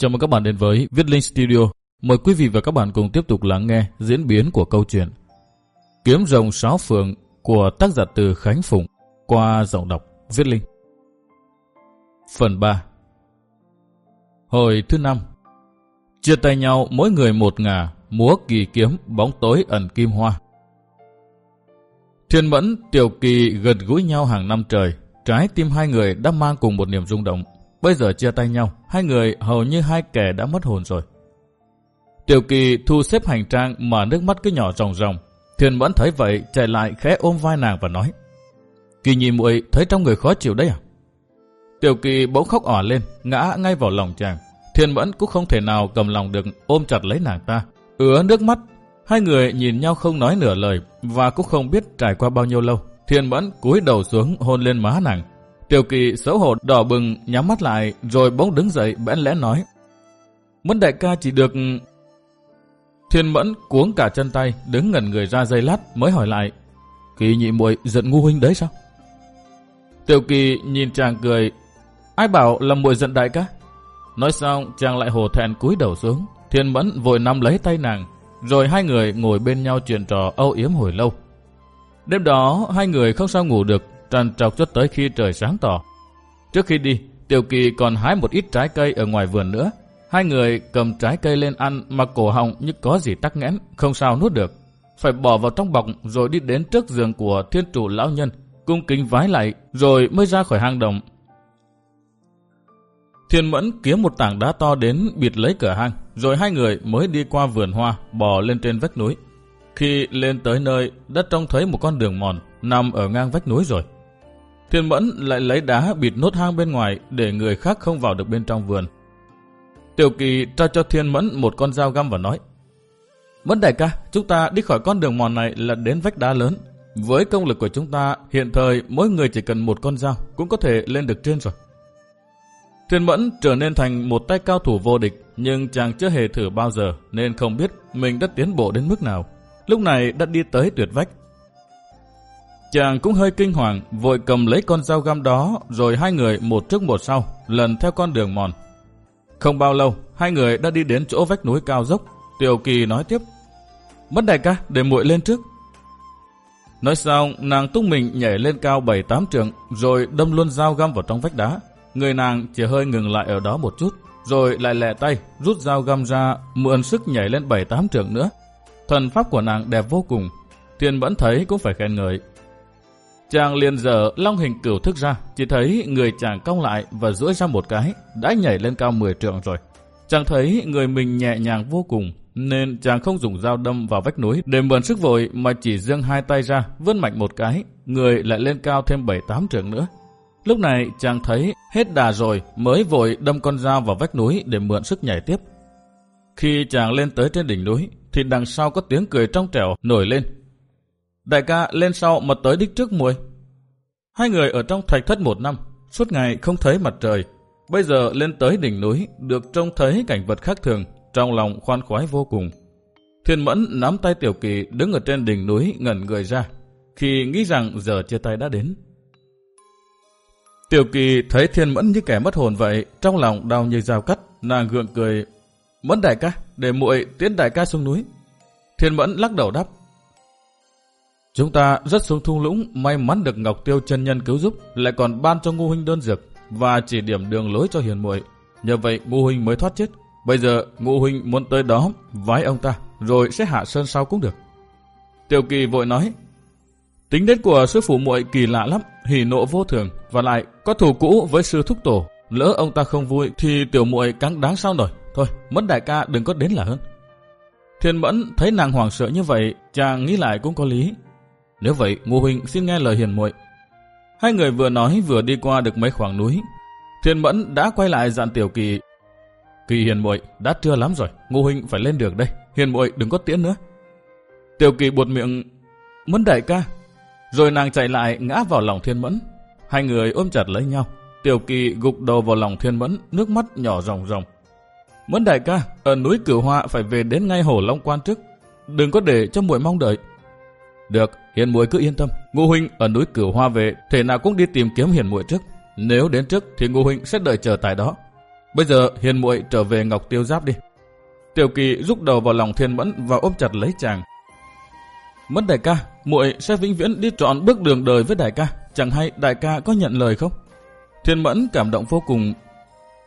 Chào mừng các bạn đến với Viết Linh Studio. Mời quý vị và các bạn cùng tiếp tục lắng nghe diễn biến của câu chuyện Kiếm rồng sáu phượng của tác giả từ Khánh Phụng qua giọng đọc Viết Linh. Phần 3 Hồi thứ năm Chia tay nhau mỗi người một ngả, múa kỳ kiếm, bóng tối ẩn kim hoa. Thiên Mẫn, Tiểu Kỳ gần gũi nhau hàng năm trời, trái tim hai người đã mang cùng một niềm rung động. Bây giờ chia tay nhau, hai người hầu như hai kẻ đã mất hồn rồi. Tiểu Kỳ thu xếp hành trang mà nước mắt cứ nhỏ ròng ròng. Thiên Mẫn thấy vậy chạy lại khẽ ôm vai nàng và nói Kỳ nhìn muội thấy trong người khó chịu đấy à? Tiểu Kỳ bỗng khóc ỏ lên, ngã ngay vào lòng chàng. Thiên Mẫn cũng không thể nào cầm lòng được ôm chặt lấy nàng ta. Ứa nước mắt, hai người nhìn nhau không nói nửa lời và cũng không biết trải qua bao nhiêu lâu. Thiên Mẫn cúi đầu xuống hôn lên má nàng. Tiểu Kỳ xấu hổ đỏ bừng, nhắm mắt lại, rồi bỗng đứng dậy, bẽn lẽ nói. Mẫn đại ca chỉ được... Thiên Mẫn cuống cả chân tay, đứng ngẩn người ra dây lát, mới hỏi lại. Kỳ nhị muội giận ngu huynh đấy sao? Tiểu Kỳ nhìn chàng cười. Ai bảo là muội giận đại ca? Nói xong, chàng lại hồ thẹn cúi đầu xuống. Thiên Mẫn vội nắm lấy tay nàng, Rồi hai người ngồi bên nhau chuyện trò âu yếm hồi lâu. Đêm đó, hai người không sao ngủ được tràn trọc cho tới khi trời sáng tỏ. Trước khi đi, Tiểu Kỳ còn hái một ít trái cây ở ngoài vườn nữa. Hai người cầm trái cây lên ăn mà cổ họng như có gì tắc nghẽn, không sao nuốt được. Phải bỏ vào trong bọc rồi đi đến trước giường của thiên chủ lão nhân, cung kính vái lại rồi mới ra khỏi hang động. Thiên Mẫn kiếm một tảng đá to đến bịt lấy cửa hang, rồi hai người mới đi qua vườn hoa, bò lên trên vách núi. Khi lên tới nơi, đã trông thấy một con đường mòn nằm ở ngang vách núi rồi. Thiên Mẫn lại lấy đá bịt nốt hang bên ngoài để người khác không vào được bên trong vườn. Tiểu Kỳ trao cho Thiên Mẫn một con dao găm và nói Mẫn đại ca, chúng ta đi khỏi con đường mòn này là đến vách đá lớn. Với công lực của chúng ta, hiện thời mỗi người chỉ cần một con dao cũng có thể lên được trên rồi. Thiên Mẫn trở nên thành một tay cao thủ vô địch, nhưng chàng chưa hề thử bao giờ nên không biết mình đã tiến bộ đến mức nào. Lúc này đã đi tới tuyệt vách, Chàng cũng hơi kinh hoàng, vội cầm lấy con dao găm đó, rồi hai người một trước một sau, lần theo con đường mòn. Không bao lâu, hai người đã đi đến chỗ vách núi cao dốc. Tiểu Kỳ nói tiếp, Mất đại ca, để muội lên trước. Nói xong, nàng tung mình nhảy lên cao 7-8 trượng, rồi đâm luôn dao găm vào trong vách đá. Người nàng chỉ hơi ngừng lại ở đó một chút, rồi lại lẹ tay, rút dao găm ra, mượn sức nhảy lên 7-8 trượng nữa. Thần pháp của nàng đẹp vô cùng, Thiên vẫn thấy cũng phải khen ngợi. Chàng liền dở long hình cửu thức ra, chỉ thấy người chàng cong lại và duỗi ra một cái, đã nhảy lên cao 10 trượng rồi. Chàng thấy người mình nhẹ nhàng vô cùng, nên chàng không dùng dao đâm vào vách núi để mượn sức vội mà chỉ giương hai tay ra, vươn mạnh một cái, người lại lên cao thêm 7-8 trượng nữa. Lúc này chàng thấy hết đà rồi mới vội đâm con dao vào vách núi để mượn sức nhảy tiếp. Khi chàng lên tới trên đỉnh núi thì đằng sau có tiếng cười trong trẻo nổi lên Đại ca lên sau mà tới đích trước muội. Hai người ở trong thạch thất một năm, suốt ngày không thấy mặt trời. Bây giờ lên tới đỉnh núi, được trông thấy cảnh vật khác thường, trong lòng khoan khoái vô cùng. Thiên Mẫn nắm tay Tiểu Kỳ đứng ở trên đỉnh núi ngẩn người ra, khi nghĩ rằng giờ chia tay đã đến. Tiểu Kỳ thấy Thiên Mẫn như kẻ mất hồn vậy, trong lòng đau như dao cắt, nàng gượng cười. Mẫn đại ca, để muội tiến đại ca xuống núi. Thiên Mẫn lắc đầu đáp. Chúng ta rất xuống thung lũng, may mắn được Ngọc Tiêu chân nhân cứu giúp, lại còn ban cho Ngô huynh đơn dược và chỉ điểm đường lối cho hiền muội. Nhờ vậy Ngô huynh mới thoát chết. Bây giờ Ngô huynh muốn tới đó vái ông ta, rồi sẽ hạ sơn sau cũng được. Tiểu Kỳ vội nói, tính đến của sư phụ muội kỳ lạ lắm, hỉ nộ vô thường và lại có thù cũ với sư thúc tổ. Lỡ ông ta không vui thì tiểu muội cắn đáng sao nổi. Thôi, mất đại ca đừng có đến là hơn. Thiên Mẫn thấy nàng hoàng sợ như vậy, chàng nghĩ lại cũng có lý, nếu vậy, Ngô Huynh xin nghe lời hiền muội. Hai người vừa nói vừa đi qua được mấy khoảng núi. Thiên Mẫn đã quay lại dặn Tiểu Kỳ. Kỳ hiền muội đã trưa lắm rồi, Ngô Huynh phải lên được đây. Hiền muội đừng có tiễn nữa. Tiểu Kỳ buột miệng, Mẫn đại ca. Rồi nàng chạy lại ngã vào lòng Thiên Mẫn. Hai người ôm chặt lấy nhau. Tiểu Kỳ gục đầu vào lòng Thiên Mẫn, nước mắt nhỏ ròng ròng. Mẫn đại ca, ở núi Cửu Hoa phải về đến ngay hồ Long Quan trước. Đừng có để cho muội mong đợi. Được, hiền muội cứ yên tâm. Ngô huynh ở núi Cửu Hoa về, thể nào cũng đi tìm kiếm hiền muội trước. Nếu đến trước thì Ngô huynh sẽ đợi chờ tại đó. Bây giờ hiền muội trở về Ngọc Tiêu Giáp đi. Tiểu Kỳ rút đầu vào lòng Thiên Mẫn và ôm chặt lấy chàng. Mẫn đại ca, muội sẽ vĩnh viễn đi trọn bước đường đời với đại ca. Chẳng hay đại ca có nhận lời không? Thiên Mẫn cảm động vô cùng.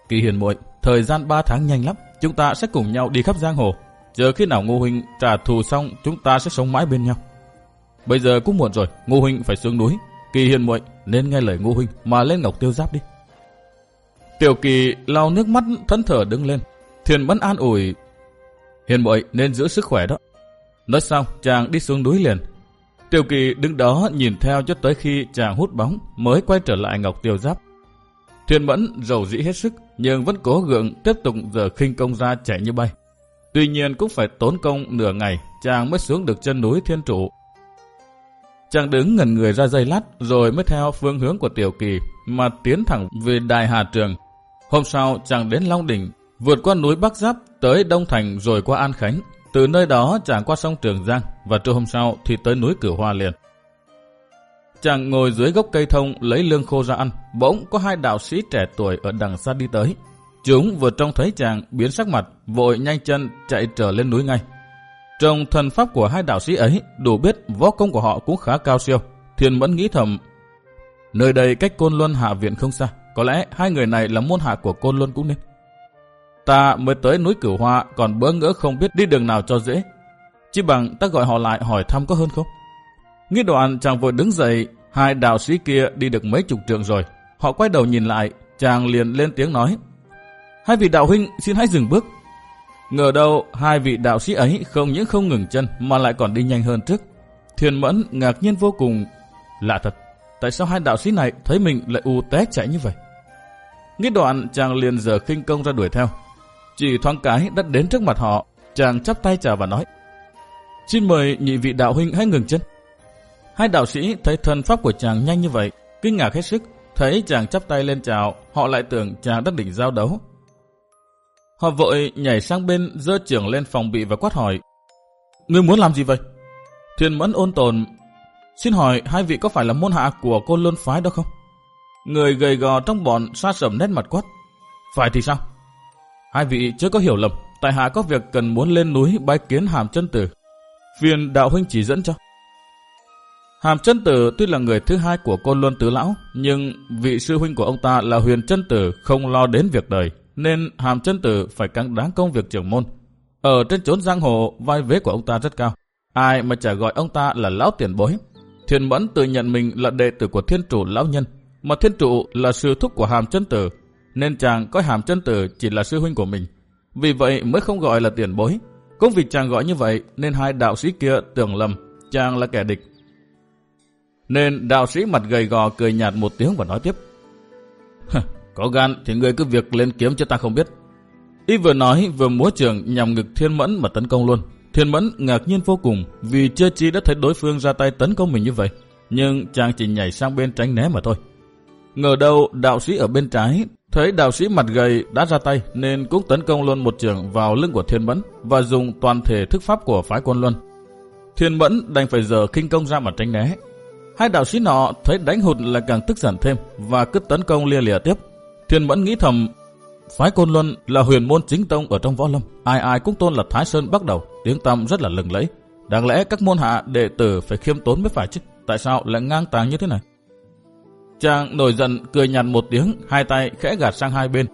Kỳ hiền muội, thời gian 3 tháng nhanh lắm, chúng ta sẽ cùng nhau đi khắp giang hồ. Chờ khi nào Ngô Huynh trả thù xong, chúng ta sẽ sống mãi bên nhau. Bây giờ cũng muộn rồi, Ngô Huynh phải xuống núi. Kỳ hiền muội nên nghe lời Ngô Huynh mà lên Ngọc Tiêu Giáp đi. Tiểu Kỳ lau nước mắt thẫn thở đứng lên. Thiên bắn an ủi. Hiền muội nên giữ sức khỏe đó. Nói xong, chàng đi xuống núi liền. Tiểu Kỳ đứng đó nhìn theo cho tới khi chàng hút bóng mới quay trở lại Ngọc Tiêu Giáp. Thiên Mẫn rầu rĩ hết sức nhưng vẫn cố gượng tiếp tục giờ khinh công ra chạy như bay. Tuy nhiên cũng phải tốn công nửa ngày chàng mới xuống được chân núi Thiên Trụ. Chàng đứng ngẩn người ra dây lát rồi mới theo phương hướng của Tiểu Kỳ mà tiến thẳng về Đài Hà Trường. Hôm sau chàng đến Long Đỉnh, vượt qua núi Bắc Giáp tới Đông Thành rồi qua An Khánh. Từ nơi đó chàng qua sông Trường Giang và trưa hôm sau thì tới núi Cửu Hoa liền. Chàng ngồi dưới gốc cây thông lấy lương khô ra ăn, bỗng có hai đạo sĩ trẻ tuổi ở đằng xa đi tới. Chúng vừa trông thấy chàng biến sắc mặt, vội nhanh chân chạy trở lên núi ngay. Trong thần pháp của hai đạo sĩ ấy, đủ biết võ công của họ cũng khá cao siêu. Thiên Mẫn nghĩ thầm, nơi đây cách Côn Luân Hạ Viện không xa, có lẽ hai người này là môn hạ của Côn Luân cũng nên. Ta mới tới núi Cửu Hoa còn bỡ ngỡ không biết đi đường nào cho dễ. Chỉ bằng ta gọi họ lại hỏi thăm có hơn không? Nghĩ đoạn chàng vội đứng dậy, hai đạo sĩ kia đi được mấy chục trượng rồi. Họ quay đầu nhìn lại, chàng liền lên tiếng nói. Hai vị đạo huynh xin hãy dừng bước. Ngờ đâu hai vị đạo sĩ ấy không những không ngừng chân mà lại còn đi nhanh hơn trước. Thiền mẫn ngạc nhiên vô cùng. Lạ thật, tại sao hai đạo sĩ này thấy mình lại u té chạy như vậy? Nghĩ đoạn chàng liền giờ khinh công ra đuổi theo. Chỉ thoáng cái đã đến trước mặt họ, chàng chắp tay chào và nói. Xin mời nhị vị đạo huynh hãy ngừng chân. Hai đạo sĩ thấy thân pháp của chàng nhanh như vậy, kinh ngạc hết sức, thấy chàng chắp tay lên chào, họ lại tưởng chàng đã định giao đấu. Họ vội nhảy sang bên dơ trưởng lên phòng bị và quát hỏi. Ngươi muốn làm gì vậy? Thiên mẫn ôn tồn. Xin hỏi hai vị có phải là môn hạ của cô luân phái đó không? Người gầy gò trong bọn xa sầm nét mặt quát. Phải thì sao? Hai vị chưa có hiểu lầm, tại hạ có việc cần muốn lên núi bái kiến hàm chân tử. Phiền đạo huynh chỉ dẫn cho. Hàm chân tử tuy là người thứ hai của côn luân tứ lão, nhưng vị sư huynh của ông ta là huyền chân tử không lo đến việc đời, nên hàm chân tử phải càng đáng công việc trưởng môn. Ở trên chốn giang hồ, vai vế của ông ta rất cao. Ai mà chả gọi ông ta là lão tiền bối. Thiên Mẫn tự nhận mình là đệ tử của thiên chủ lão nhân, mà thiên chủ là sư thúc của hàm chân tử, nên chàng coi hàm chân tử chỉ là sư huynh của mình. Vì vậy mới không gọi là tiền bối. Cũng vì chàng gọi như vậy nên hai đạo sĩ kia tưởng lầm chàng là kẻ địch nên đạo sĩ mặt gầy gò cười nhạt một tiếng và nói tiếp. Có gan thì người cứ việc lên kiếm cho ta không biết. Y vừa nói, vừa múa trường nhằm ngực thiên mẫn mà tấn công luôn. Thiên mẫn ngạc nhiên vô cùng vì chưa chi đã thấy đối phương ra tay tấn công mình như vậy. Nhưng chàng chỉ nhảy sang bên tránh né mà thôi. Ngờ đâu đạo sĩ ở bên trái thấy đạo sĩ mặt gầy đã ra tay nên cũng tấn công luôn một trường vào lưng của thiên mẫn và dùng toàn thể thức pháp của phái quân luân. Thiên mẫn đành phải giờ kinh công ra mà tránh né Hai đạo sĩ nọ thấy đánh hụt là càng tức giận thêm và cứ tấn công lia lìa tiếp. Thiên Mẫn nghĩ thầm, phái Côn Luân là huyền môn chính tông ở trong võ lâm, ai ai cũng tôn là Thái Sơn bắt đầu, tiếng tăm rất là lừng lẫy. Đáng lẽ các môn hạ đệ tử phải khiêm tốn mới phải chứ, tại sao lại ngang tàng như thế này? Chàng nổi giận cười nhạt một tiếng, hai tay khẽ gạt sang hai bên.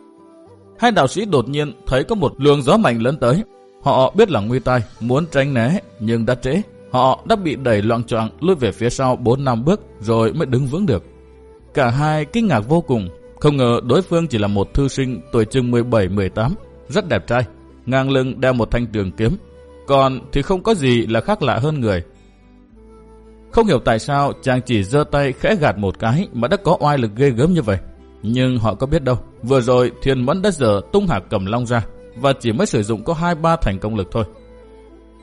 Hai đạo sĩ đột nhiên thấy có một luồng gió mạnh lớn tới. Họ biết là nguy tai, muốn tránh né nhưng đã trễ, Họ đã bị đẩy loạn choạng lùi về phía sau 4 năm bước rồi mới đứng vững được. Cả hai kinh ngạc vô cùng, không ngờ đối phương chỉ là một thư sinh tuổi chừng 17-18, rất đẹp trai, ngang lưng đeo một thanh trường kiếm, còn thì không có gì là khác lạ hơn người. Không hiểu tại sao chàng chỉ giơ tay khẽ gạt một cái mà đã có oai lực ghê gớm như vậy. Nhưng họ có biết đâu, vừa rồi thiên mẫn đã dở tung hạc cầm long ra và chỉ mới sử dụng có 2-3 thành công lực thôi.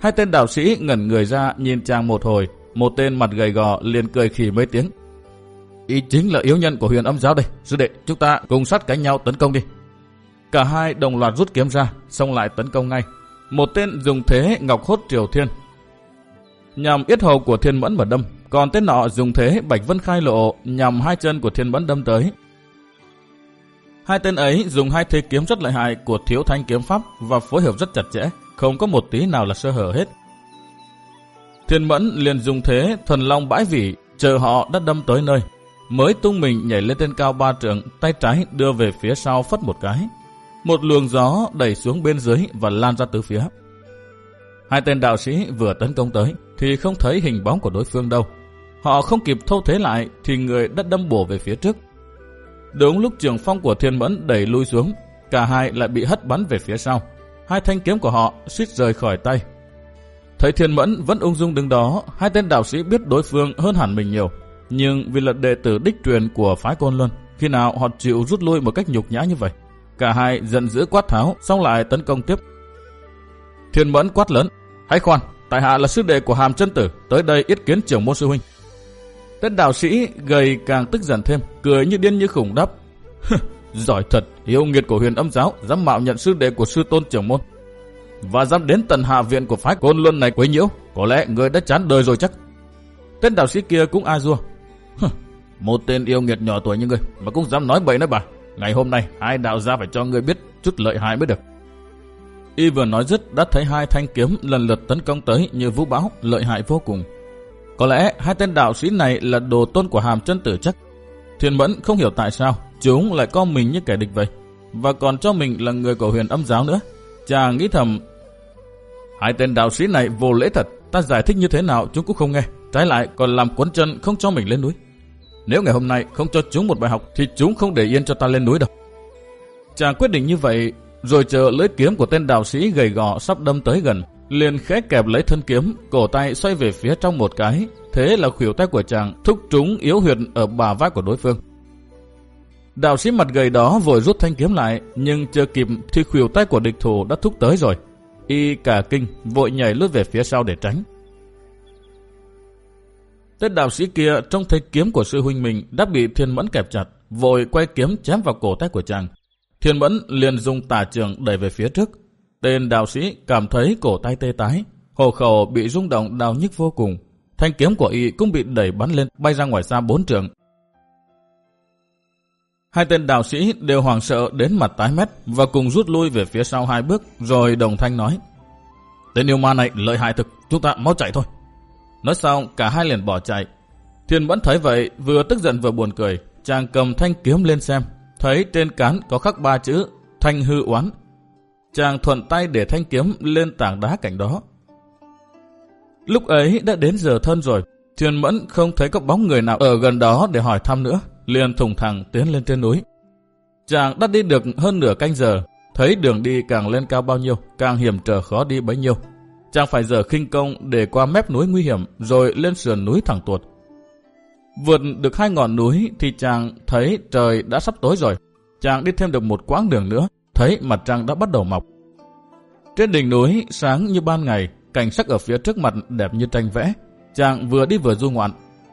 Hai tên đạo sĩ ngẩn người ra nhìn chàng một hồi, một tên mặt gầy gò liền cười khỉ mấy tiếng. Ý chính là yếu nhân của huyền âm giáo đây, sư đệ, chúng ta cùng sát cánh nhau tấn công đi. Cả hai đồng loạt rút kiếm ra, xông lại tấn công ngay. Một tên dùng thế ngọc hốt triều thiên. Nhằm yết hầu của thiên mẫn mà đâm, còn tên nọ dùng thế bạch vân khai lộ nhằm hai chân của thiên mẫn đâm tới. Hai tên ấy dùng hai thế kiếm rất lợi hại của thiếu thanh kiếm pháp và phối hợp rất chặt chẽ, không có một tí nào là sơ hở hết. Thiên Mẫn liền dùng thế thần long bãi vỉ, chờ họ đã đâm tới nơi. Mới tung mình nhảy lên trên cao ba trượng, tay trái đưa về phía sau phất một cái. Một luồng gió đẩy xuống bên dưới và lan ra từ phía. Hai tên đạo sĩ vừa tấn công tới thì không thấy hình bóng của đối phương đâu. Họ không kịp thâu thế lại thì người đã đâm bổ về phía trước. Đúng lúc trường phong của thiên mẫn đẩy lui xuống, cả hai lại bị hất bắn về phía sau. Hai thanh kiếm của họ suýt rời khỏi tay. Thấy thiên mẫn vẫn ung dung đứng đó, hai tên đạo sĩ biết đối phương hơn hẳn mình nhiều. Nhưng vì là đệ tử đích truyền của phái côn luân, khi nào họ chịu rút lui một cách nhục nhã như vậy. Cả hai giận dữ quát tháo, xong lại tấn công tiếp. Thiên mẫn quát lớn, hãy khoan, tại hạ là sư đệ của hàm chân tử, tới đây yết kiến trưởng môn sư huynh. Tên đạo sĩ gầy càng tức giận thêm, cười như điên như khủng đáp. Giỏi thật, yêu nghiệt của huyền âm giáo, dám mạo nhận sư đệ của sư tôn trưởng môn. Và dám đến tận hạ viện của phái côn luân này quấy nhiễu, có lẽ người đã chán đời rồi chắc. Tên đạo sĩ kia cũng a dua. Một tên yêu nghiệt nhỏ tuổi như ngươi mà cũng dám nói bậy nói bà. Ngày hôm nay, hai đạo gia phải cho ngươi biết chút lợi hại mới được. Y vừa nói dứt đã thấy hai thanh kiếm lần lượt tấn công tới như vũ bão, lợi hại vô cùng. Có lẽ hai tên đạo sĩ này là đồ tôn của hàm chân tử chắc. Thiên Mẫn không hiểu tại sao chúng lại coi mình như kẻ địch vậy. Và còn cho mình là người của huyền âm giáo nữa. Chàng nghĩ thầm, hai tên đạo sĩ này vô lễ thật, ta giải thích như thế nào chúng cũng không nghe. Trái lại còn làm cuốn chân không cho mình lên núi. Nếu ngày hôm nay không cho chúng một bài học thì chúng không để yên cho ta lên núi đâu. Chàng quyết định như vậy, rồi chờ lưỡi kiếm của tên đạo sĩ gầy gò sắp đâm tới gần, liền khẽ kẹp lấy thân kiếm, cổ tay xoay về phía trong một cái. Thế là khuỷu tay của chàng thúc trúng yếu huyệt ở bà vai của đối phương. Đạo sĩ mặt gầy đó vội rút thanh kiếm lại, nhưng chưa kịp thì khuỷu tay của địch thủ đã thúc tới rồi. Y cả kinh, vội nhảy lướt về phía sau để tránh. Tên đạo sĩ kia trông thấy kiếm của sư huynh mình đã bị thiên mẫn kẹp chặt, vội quay kiếm chém vào cổ tay của chàng. Thiên mẫn liền dùng tà trường đẩy về phía trước, Tên đạo sĩ cảm thấy cổ tay tê tái, hồ khẩu bị rung động đau nhức vô cùng. Thanh kiếm của y cũng bị đẩy bắn lên, bay ra ngoài xa bốn trường. Hai tên đạo sĩ đều hoảng sợ đến mặt tái mét và cùng rút lui về phía sau hai bước, rồi đồng thanh nói. Tên yêu ma này lợi hại thực, chúng ta mau chạy thôi. Nói xong, cả hai liền bỏ chạy. Thiên vẫn thấy vậy, vừa tức giận vừa buồn cười. Chàng cầm thanh kiếm lên xem, thấy trên cán có khắc ba chữ thanh hư oán Chàng thuận tay để thanh kiếm lên tảng đá cạnh đó. Lúc ấy đã đến giờ thân rồi, Thiên Mẫn không thấy có bóng người nào ở gần đó để hỏi thăm nữa, liền thùng thẳng tiến lên trên núi. Chàng đã đi được hơn nửa canh giờ, thấy đường đi càng lên cao bao nhiêu, càng hiểm trở khó đi bấy nhiêu. Chàng phải dở khinh công để qua mép núi nguy hiểm, rồi lên sườn núi thẳng tuột. Vượt được hai ngọn núi thì chàng thấy trời đã sắp tối rồi. Chàng đi thêm được một quãng đường nữa, thấy mặt trăng đã bắt đầu mọc. Trên đỉnh núi, sáng như ban ngày, cảnh sắc ở phía trước mặt đẹp như tranh vẽ. Chàng vừa đi vừa du ngoạn.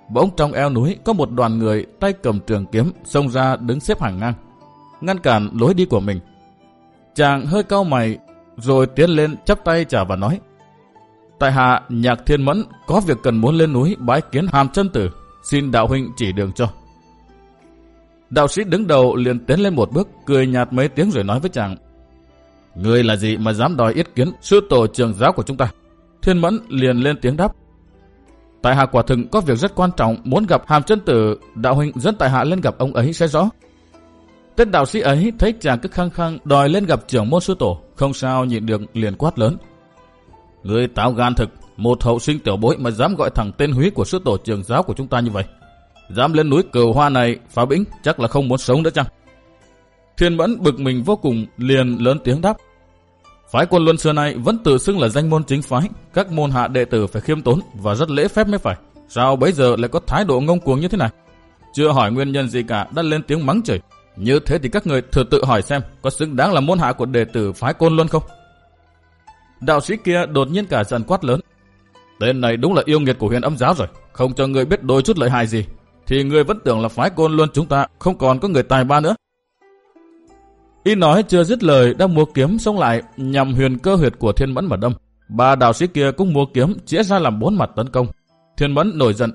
Bỗng trong eo núi có một đoàn người tay cầm trường kiếm xông ra đứng xếp hàng ngang, ngăn cản lối đi của mình. Chàng hơi cau mày, rồi tiến lên chắp tay chào và nói. Tại hạ nhạc thiên mẫn có việc cần muốn lên núi bái kiến hàm chân tử, xin đạo huynh chỉ đường cho. Đạo sĩ đứng đầu liền tiến lên một bước, cười nhạt mấy tiếng rồi nói với chàng. Người là gì mà dám đòi yết kiến sư tổ trường giáo của chúng ta? Thiên Mẫn liền lên tiếng đáp. Tại hạ quả thực có việc rất quan trọng muốn gặp hàm chân tử, đạo huynh dẫn tại hạ lên gặp ông ấy sẽ rõ. Tên đạo sĩ ấy thấy chàng cứ khăng khăng đòi lên gặp trưởng môn sư tổ, không sao nhịn được liền quát lớn. Người táo gan thực, một hậu sinh tiểu bối mà dám gọi thẳng tên húy của sư tổ trường giáo của chúng ta như vậy. Dám lên núi cửu hoa này, phá bĩnh chắc là không muốn sống nữa chăng? Thiên Mẫn bực mình vô cùng, liền lớn tiếng đáp. Phái quân luân xưa nay vẫn tự xưng là danh môn chính phái, các môn hạ đệ tử phải khiêm tốn và rất lễ phép mới phải. Sao bấy giờ lại có thái độ ngông cuồng như thế này? Chưa hỏi nguyên nhân gì cả đã lên tiếng mắng chửi. Như thế thì các người thử tự hỏi xem có xứng đáng là môn hạ của đệ tử phái côn luân không? Đạo sĩ kia đột nhiên cả giận quát lớn. Tên này đúng là yêu nghiệt của huyền âm giáo rồi, không cho người biết đôi chút lợi hại gì, thì người vẫn tưởng là phái côn luôn chúng ta không còn có người tài ba nữa. Y nói chưa dứt lời đang mua kiếm xông lại nhằm huyền cơ huyệt của thiên mẫn mà đâm. Ba đạo sĩ kia cũng mua kiếm chĩa ra làm bốn mặt tấn công. Thiên mẫn nổi giận.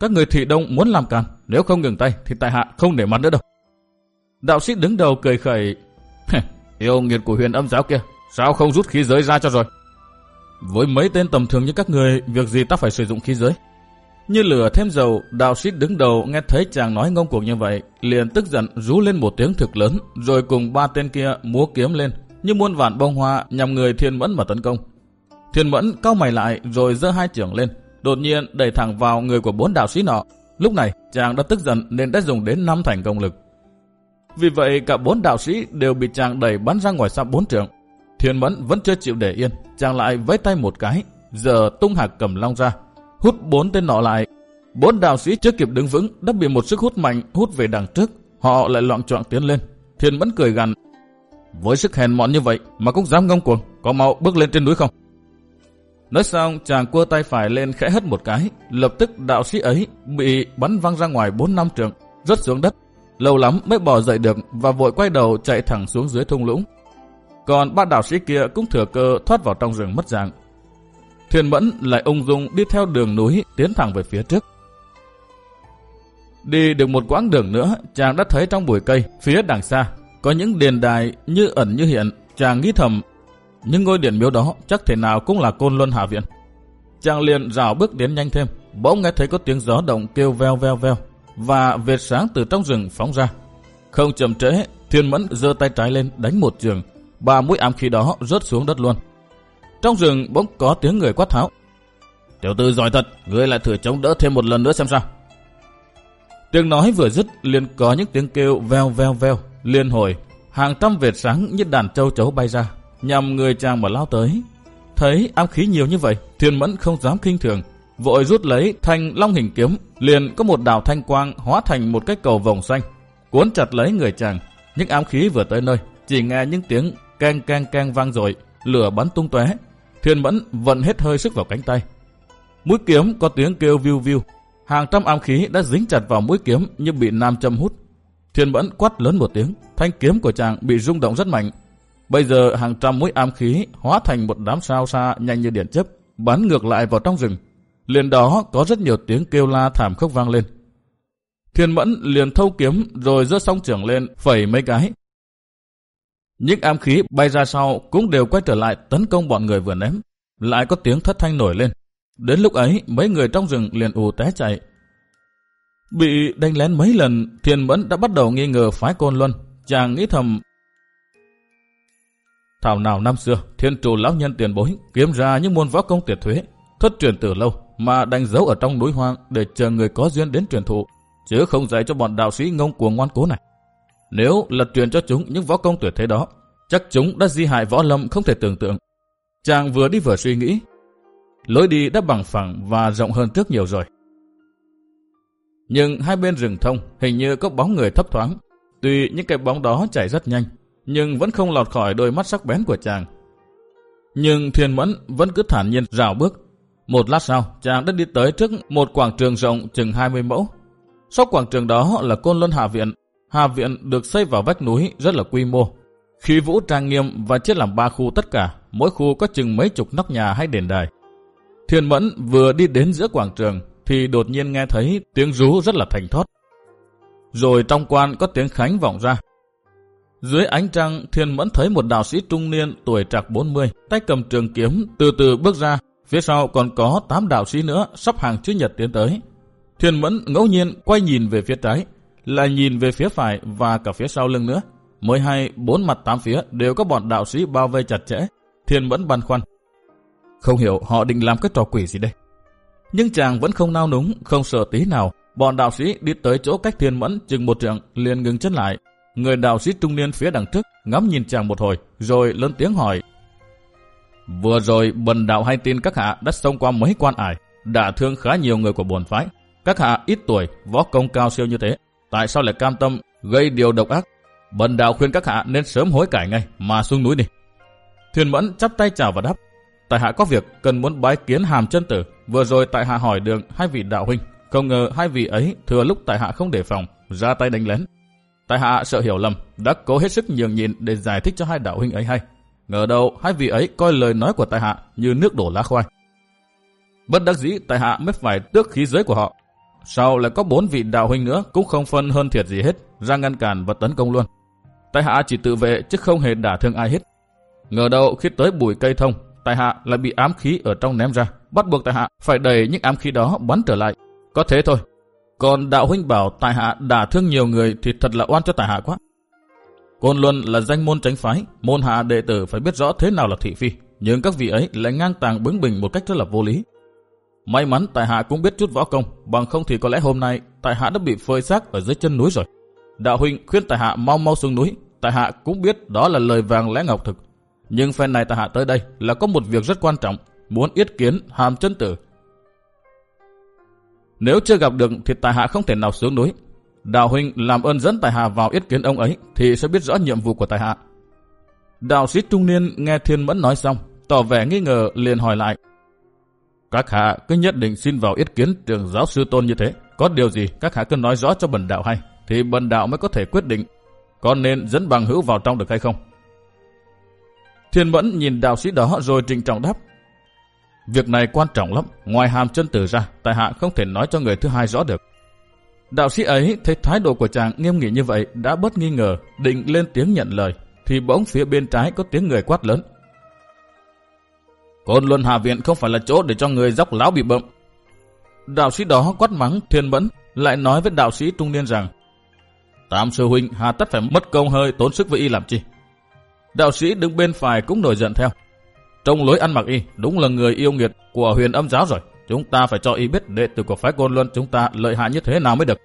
Các người thị đông muốn làm càn, nếu không ngừng tay thì tại hạ không để mặt nữa đâu. Đạo sĩ đứng đầu cười khẩy. Yêu nghiệt của huyền âm giáo kia, sao không rút khí giới ra cho rồi? Với mấy tên tầm thường như các người, việc gì ta phải sử dụng khí giới? Như lửa thêm dầu, đạo sĩ đứng đầu nghe thấy chàng nói ngông cuồng như vậy, liền tức giận rú lên một tiếng thực lớn, rồi cùng ba tên kia múa kiếm lên, như muôn vạn bông hoa nhằm người thiên mẫn mà tấn công. Thiên mẫn cao mày lại rồi giơ hai trưởng lên, đột nhiên đẩy thẳng vào người của bốn đạo sĩ nọ. Lúc này, chàng đã tức giận nên đã dùng đến năm thành công lực. Vì vậy cả bốn đạo sĩ đều bị chàng đẩy bắn ra ngoài xa bốn trường. Thiên mẫn vẫn chưa chịu để yên, chàng lại vẫy tay một cái, giờ tung hạc cầm long ra, hút bốn tên nọ lại. Bốn đạo sĩ chưa kịp đứng vững đã bị một sức hút mạnh hút về đằng trước, họ lại loạn trọng tiến lên. Thiên mẫn cười gằn, với sức hèn mọn như vậy mà cũng dám ngông cuồng, có mau bước lên trên núi không? Nói xong chàng cua tay phải lên khẽ hất một cái, lập tức đạo sĩ ấy bị bắn văng ra ngoài bốn năm trường, rớt xuống đất. Lâu lắm mới bò dậy được và vội quay đầu chạy thẳng xuống dưới thung lũng. Còn ba đạo sĩ kia cũng thừa cơ thoát vào trong rừng mất dạng. Thuyền mẫn lại ung dung đi theo đường núi tiến thẳng về phía trước. Đi được một quãng đường nữa, chàng đã thấy trong bụi cây, phía đằng xa, có những đền đài như ẩn như hiện, chàng nghĩ thầm những ngôi điện miếu đó chắc thể nào cũng là côn luân hạ viện. Chàng liền rào bước đến nhanh thêm, bỗng nghe thấy có tiếng gió động kêu veo veo veo, và vệt sáng từ trong rừng phóng ra. Không chậm trễ, thiên mẫn giơ tay trái lên đánh một trường, ba mũi ám khí đó rớt xuống đất luôn. Trong rừng bỗng có tiếng người quát tháo. Tiểu tư giỏi thật, ngươi lại thử chống đỡ thêm một lần nữa xem sao. Tiếng nói vừa dứt liền có những tiếng kêu veo veo veo, liên hồi, hàng trăm vệt sáng như đàn châu chấu bay ra, nhằm người chàng mà lao tới. Thấy ám khí nhiều như vậy, Thiên Mẫn không dám kinh thường, vội rút lấy thanh long hình kiếm, liền có một đạo thanh quang hóa thành một cái cầu vòng xanh, cuốn chặt lấy người chàng. Những ám khí vừa tới nơi, chỉ nghe những tiếng keng keng keng vang rồi, lửa bắn tung tóe. Thiên Mẫn vận hết hơi sức vào cánh tay. Mũi kiếm có tiếng kêu viu viu, hàng trăm ám khí đã dính chặt vào mũi kiếm như bị nam châm hút. Thiên Mẫn quát lớn một tiếng, thanh kiếm của chàng bị rung động rất mạnh, Bây giờ hàng trăm mũi ám khí hóa thành một đám sao xa nhanh như điện chớp, bắn ngược lại vào trong rừng. Liền đó có rất nhiều tiếng kêu la thảm khốc vang lên. Thiên mẫn liền thâu kiếm rồi giơ song trưởng lên phẩy mấy cái. Những ám khí bay ra sau cũng đều quay trở lại tấn công bọn người vừa ném. Lại có tiếng thất thanh nổi lên. Đến lúc ấy mấy người trong rừng liền ù té chạy. Bị đánh lén mấy lần, Thiên Mẫn đã bắt đầu nghi ngờ phái côn luân. Chàng nghĩ thầm Thảo nào năm xưa, thiên chủ lão nhân tiền bối kiếm ra những môn võ công tuyệt thuế, thất truyền từ lâu mà đánh dấu ở trong núi hoang để chờ người có duyên đến truyền thụ, chứ không dạy cho bọn đạo sĩ ngông cuồng ngoan cố này. Nếu là truyền cho chúng những võ công tuyệt thế đó, chắc chúng đã di hại võ lâm không thể tưởng tượng. Chàng vừa đi vừa suy nghĩ, lối đi đã bằng phẳng và rộng hơn trước nhiều rồi. Nhưng hai bên rừng thông hình như có bóng người thấp thoáng, tuy những cái bóng đó chạy rất nhanh, nhưng vẫn không lọt khỏi đôi mắt sắc bén của chàng. Nhưng Thiên Mẫn vẫn cứ thản nhiên rào bước. Một lát sau, chàng đã đi tới trước một quảng trường rộng chừng 20 mẫu. Sau quảng trường đó là Côn Luân Hạ Viện. Hà Viện được xây vào vách núi rất là quy mô. Khí vũ trang nghiêm và chia làm ba khu tất cả, mỗi khu có chừng mấy chục nóc nhà hay đền đài. Thiên Mẫn vừa đi đến giữa quảng trường thì đột nhiên nghe thấy tiếng rú rất là thành thót. Rồi trong quan có tiếng khánh vọng ra, dưới ánh trăng, Thiên Mẫn thấy một đạo sĩ trung niên tuổi trạc 40, tay cầm trường kiếm, từ từ bước ra. Phía sau còn có 8 đạo sĩ nữa sắp hàng chữ nhật tiến tới. Thiên Mẫn ngẫu nhiên quay nhìn về phía trái, lại nhìn về phía phải và cả phía sau lưng nữa. Mới hay bốn mặt tám phía đều có bọn đạo sĩ bao vây chặt chẽ. Thiên vẫn băn khoăn. Không hiểu họ định làm cái trò quỷ gì đây. Nhưng chàng vẫn không nao núng, không sợ tí nào. Bọn đạo sĩ đi tới chỗ cách Thiên Mẫn chừng một trượng liền ngừng chân lại, Người đạo sĩ trung niên phía đằng trước ngắm nhìn chàng một hồi, rồi lớn tiếng hỏi. Vừa rồi bần đạo hay tin các hạ đã xông qua mấy quan ải, đã thương khá nhiều người của bổn phái. Các hạ ít tuổi, võ công cao siêu như thế, tại sao lại cam tâm gây điều độc ác? Bần đạo khuyên các hạ nên sớm hối cải ngay mà xuống núi đi. Thuyền mẫn chắp tay chào và đáp. Tại hạ có việc cần muốn bái kiến hàm chân tử. Vừa rồi tại hạ hỏi đường hai vị đạo huynh. Không ngờ hai vị ấy thừa lúc tại hạ không đề phòng, ra tay đánh lén. Tại hạ sợ hiểu lầm, đã cố hết sức nhường nhịn để giải thích cho hai đạo huynh ấy hay. Ngờ đâu hai vị ấy coi lời nói của tại hạ như nước đổ lá khoai. Bất đắc dĩ tại hạ mới phải tước khí giới của họ sau lại có bốn vị đạo huynh nữa cũng không phân hơn thiệt gì hết, ra ngăn cản và tấn công luôn. Tại hạ chỉ tự vệ chứ không hề đả thương ai hết. Ngờ đâu khi tới bụi cây thông, tại hạ lại bị ám khí ở trong ném ra, bắt buộc tại hạ phải đẩy những ám khí đó bắn trở lại. Có thế thôi. Còn đạo huynh bảo tại hạ đả thương nhiều người thì thật là oan cho tại hạ quá. Côn Luân là danh môn tránh phái, môn hạ đệ tử phải biết rõ thế nào là thị phi, nhưng các vị ấy lại ngang tàng bướng bỉnh một cách rất là vô lý. May mắn tại hạ cũng biết chút võ công, bằng không thì có lẽ hôm nay tại hạ đã bị phơi xác ở dưới chân núi rồi. Đạo huynh khuyên tại hạ mau mau xuống núi, tại hạ cũng biết đó là lời vàng lẽ ngọc thực. Nhưng phen này tại hạ tới đây là có một việc rất quan trọng, muốn yết kiến hàm chân tử. Nếu chưa gặp được thì tại hạ không thể nào xuống núi. Đạo huynh làm ơn dẫn tại hạ vào yết kiến ông ấy thì sẽ biết rõ nhiệm vụ của tại hạ. Đạo sĩ trung niên nghe thiên mẫn nói xong, tỏ vẻ nghi ngờ liền hỏi lại. Các hạ cứ nhất định xin vào ý kiến trường giáo sư tôn như thế. Có điều gì các hạ cứ nói rõ cho bần đạo hay, thì bần đạo mới có thể quyết định có nên dẫn bằng hữu vào trong được hay không. Thiên Mẫn nhìn đạo sĩ đó rồi trịnh trọng đáp. Việc này quan trọng lắm, ngoài hàm chân tử ra, tại hạ không thể nói cho người thứ hai rõ được. Đạo sĩ ấy thấy thái độ của chàng nghiêm nghị như vậy đã bất nghi ngờ, định lên tiếng nhận lời, thì bỗng phía bên trái có tiếng người quát lớn. Côn Luân Hà Viện không phải là chỗ để cho người dốc láo bị bậm. Đạo sĩ đó quát mắng thiên mẫn, lại nói với đạo sĩ trung niên rằng Tam sư huynh hà tất phải mất công hơi tốn sức với y làm chi. Đạo sĩ đứng bên phải cũng nổi giận theo. Trong lối ăn mặc y, đúng là người yêu nghiệt của huyền âm giáo rồi. Chúng ta phải cho y biết đệ tử của phái côn luân chúng ta lợi hại như thế nào mới được.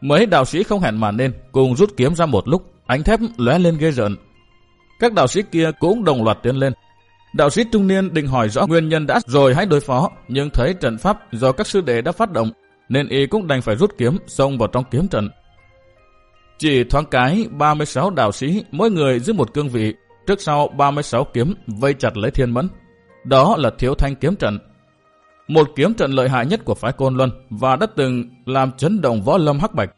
Mấy đạo sĩ không hẹn mà nên, cùng rút kiếm ra một lúc, ánh thép lóe lên ghê rợn. Các đạo sĩ kia cũng đồng loạt tiến lên. Đạo sĩ trung niên định hỏi rõ nguyên nhân đã rồi hãy đối phó, nhưng thấy trận pháp do các sư đệ đã phát động, nên y cũng đành phải rút kiếm xông vào trong kiếm trận. Chỉ thoáng cái 36 đạo sĩ, mỗi người giữ một cương vị, trước sau 36 kiếm vây chặt lấy thiên mẫn. Đó là thiếu thanh kiếm trận. Một kiếm trận lợi hại nhất của phái Côn Luân và đã từng làm chấn động võ lâm hắc bạch.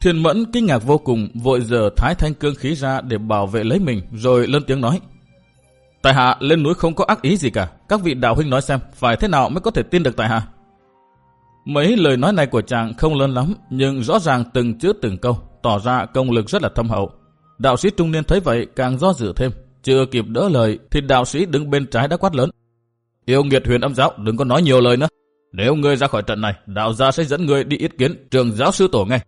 Thiên mẫn kinh ngạc vô cùng, vội giờ thái thanh cương khí ra để bảo vệ lấy mình, rồi lên tiếng nói. Tài hạ lên núi không có ác ý gì cả, các vị đạo huynh nói xem, phải thế nào mới có thể tin được tài hạ. Mấy lời nói này của chàng không lớn lắm, nhưng rõ ràng từng chữ từng câu, tỏ ra công lực rất là thâm hậu. Đạo sĩ trung niên thấy vậy càng do dự thêm, chưa kịp đỡ lời thì đạo sĩ đứng bên trái đã quát lớn. Yêu nghiệt huyền âm giáo, đừng có nói nhiều lời nữa. Nếu ngươi ra khỏi trận này, đạo gia sẽ dẫn ngươi đi yết kiến trường giáo sư tổ ngay.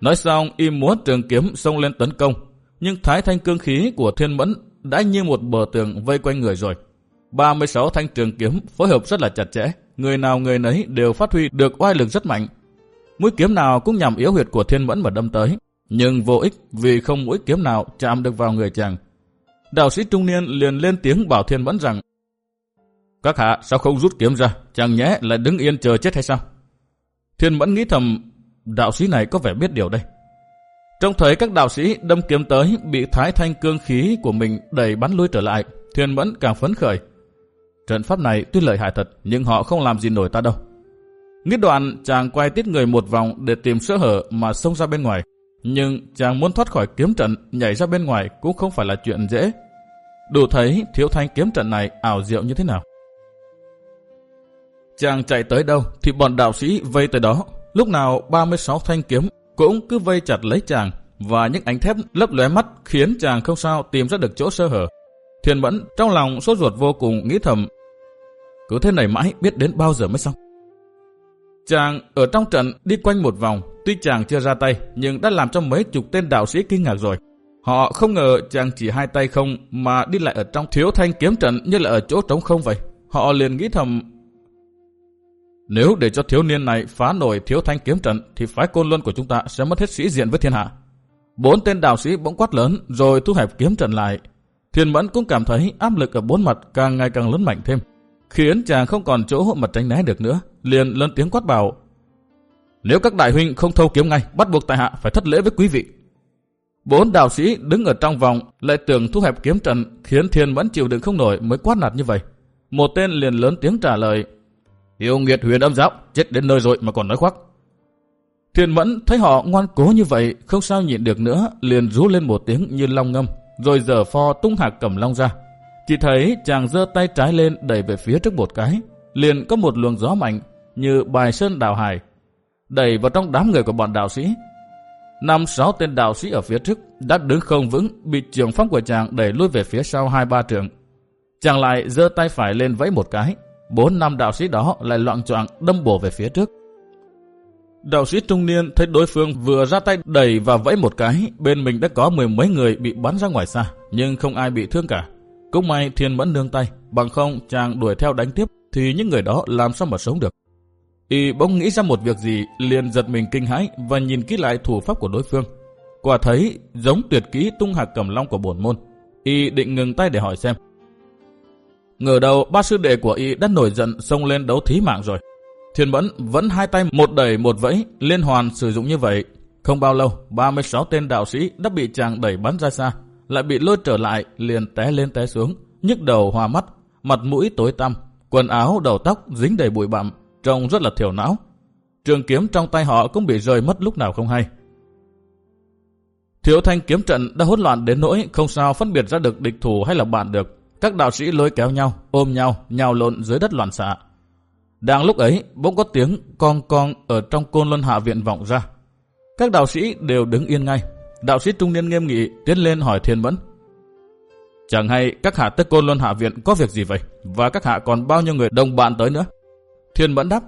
Nói xong, y muốn trường kiếm xông lên tấn công, nhưng thái thanh cương khí của thiên mẫn đã như một bờ tường vây quanh người rồi. 36 thanh trường kiếm phối hợp rất là chặt chẽ, người nào người nấy đều phát huy được oai lực rất mạnh. Mũi kiếm nào cũng nhằm yếu huyệt của thiên mẫn mà đâm tới, nhưng vô ích vì không mũi kiếm nào chạm được vào người chàng. Đạo sĩ trung niên liền lên tiếng bảo thiên mẫn rằng Các hạ sao không rút kiếm ra, chẳng nhẽ lại đứng yên chờ chết hay sao? Thiên mẫn nghĩ thầm, đạo sĩ này có vẻ biết điều đây. Trong thấy các đạo sĩ đâm kiếm tới bị thái thanh cương khí của mình đẩy bắn lui trở lại, thiên mẫn càng phấn khởi, Trận pháp này tuy lợi hại thật, nhưng họ không làm gì nổi ta đâu. Nghĩ đoạn, chàng quay tít người một vòng để tìm sơ hở mà xông ra bên ngoài. Nhưng chàng muốn thoát khỏi kiếm trận, nhảy ra bên ngoài cũng không phải là chuyện dễ. Đủ thấy thiếu thanh kiếm trận này ảo diệu như thế nào. Chàng chạy tới đâu thì bọn đạo sĩ vây tới đó. Lúc nào 36 thanh kiếm cũng cứ vây chặt lấy chàng và những ánh thép lấp lóe mắt khiến chàng không sao tìm ra được chỗ sơ hở. Thiền Mẫn trong lòng sốt ruột vô cùng nghĩ thầm cứ thế này mãi biết đến bao giờ mới xong. Chàng ở trong trận đi quanh một vòng, tuy chàng chưa ra tay nhưng đã làm cho mấy chục tên đạo sĩ kinh ngạc rồi. Họ không ngờ chàng chỉ hai tay không mà đi lại ở trong thiếu thanh kiếm trận như là ở chỗ trống không vậy. Họ liền nghĩ thầm nếu để cho thiếu niên này phá nổi thiếu thanh kiếm trận thì phái côn luân của chúng ta sẽ mất hết sĩ diện với thiên hạ. Bốn tên đạo sĩ bỗng quát lớn rồi thu hẹp kiếm trận lại. Thiên Mẫn cũng cảm thấy áp lực ở bốn mặt càng ngày càng lớn mạnh thêm khiến chàng không còn chỗ mà tránh né được nữa, liền lớn tiếng quát bảo. Nếu các đại huynh không thâu kiếm ngay, bắt buộc tại hạ phải thất lễ với quý vị. Bốn đạo sĩ đứng ở trong vòng, lại tưởng thu hẹp kiếm trận, khiến thiên vẫn chịu đựng không nổi mới quát nạt như vậy. Một tên liền lớn tiếng trả lời, Yêu nghiệt huyền âm giáo, chết đến nơi rồi mà còn nói khoác. Thiên mẫn thấy họ ngoan cố như vậy, không sao nhịn được nữa, liền rú lên một tiếng như long ngâm, rồi giờ pho tung hạc cầm long ra, chỉ thấy chàng giơ tay trái lên đẩy về phía trước một cái. liền có một luồng gió mạnh như bài sơn đào hải đẩy vào trong đám người của bọn đạo sĩ. Năm sáu tên đạo sĩ ở phía trước đã đứng không vững, bị trường phong của chàng đẩy lui về phía sau hai ba trường. Chàng lại giơ tay phải lên vẫy một cái, bốn năm đạo sĩ đó lại loạn choạng đâm bổ về phía trước. Đạo sĩ trung niên thấy đối phương vừa ra tay đẩy và vẫy một cái, bên mình đã có mười mấy người bị bắn ra ngoài xa, nhưng không ai bị thương cả. Cũng may thiên mẫn nương tay, bằng không chàng đuổi theo đánh tiếp, thì những người đó làm sao mà sống được. Y bỗng nghĩ ra một việc gì, liền giật mình kinh hãi và nhìn kỹ lại thủ pháp của đối phương. Quả thấy giống tuyệt kỹ tung hạc cầm long của bổn môn. Y định ngừng tay để hỏi xem. Ngờ đầu ba sư đệ của Y đã nổi giận xông lên đấu thí mạng rồi. Thiên Mẫn vẫn hai tay một đẩy một vẫy, liên hoàn sử dụng như vậy. Không bao lâu, 36 tên đạo sĩ đã bị chàng đẩy bắn ra xa, lại bị lôi trở lại, liền té lên té xuống, nhức đầu hoa mắt, mặt mũi tối tăm, quần áo đầu tóc dính đầy bụi bặm, trông rất là thiểu não. Trường kiếm trong tay họ cũng bị rơi mất lúc nào không hay. Thiếu thanh kiếm trận đã hỗn loạn đến nỗi không sao phân biệt ra được địch thủ hay là bạn được. Các đạo sĩ lôi kéo nhau, ôm nhau, nhào lộn dưới đất loạn xạ. Đang lúc ấy, bỗng có tiếng con con ở trong côn luân hạ viện vọng ra. Các đạo sĩ đều đứng yên ngay. Đạo sĩ trung niên nghiêm nghị tiến lên hỏi thiên mẫn. Chẳng hay các hạ tới côn luân hạ viện có việc gì vậy? Và các hạ còn bao nhiêu người đồng bạn tới nữa? Thiên Mẫn đáp,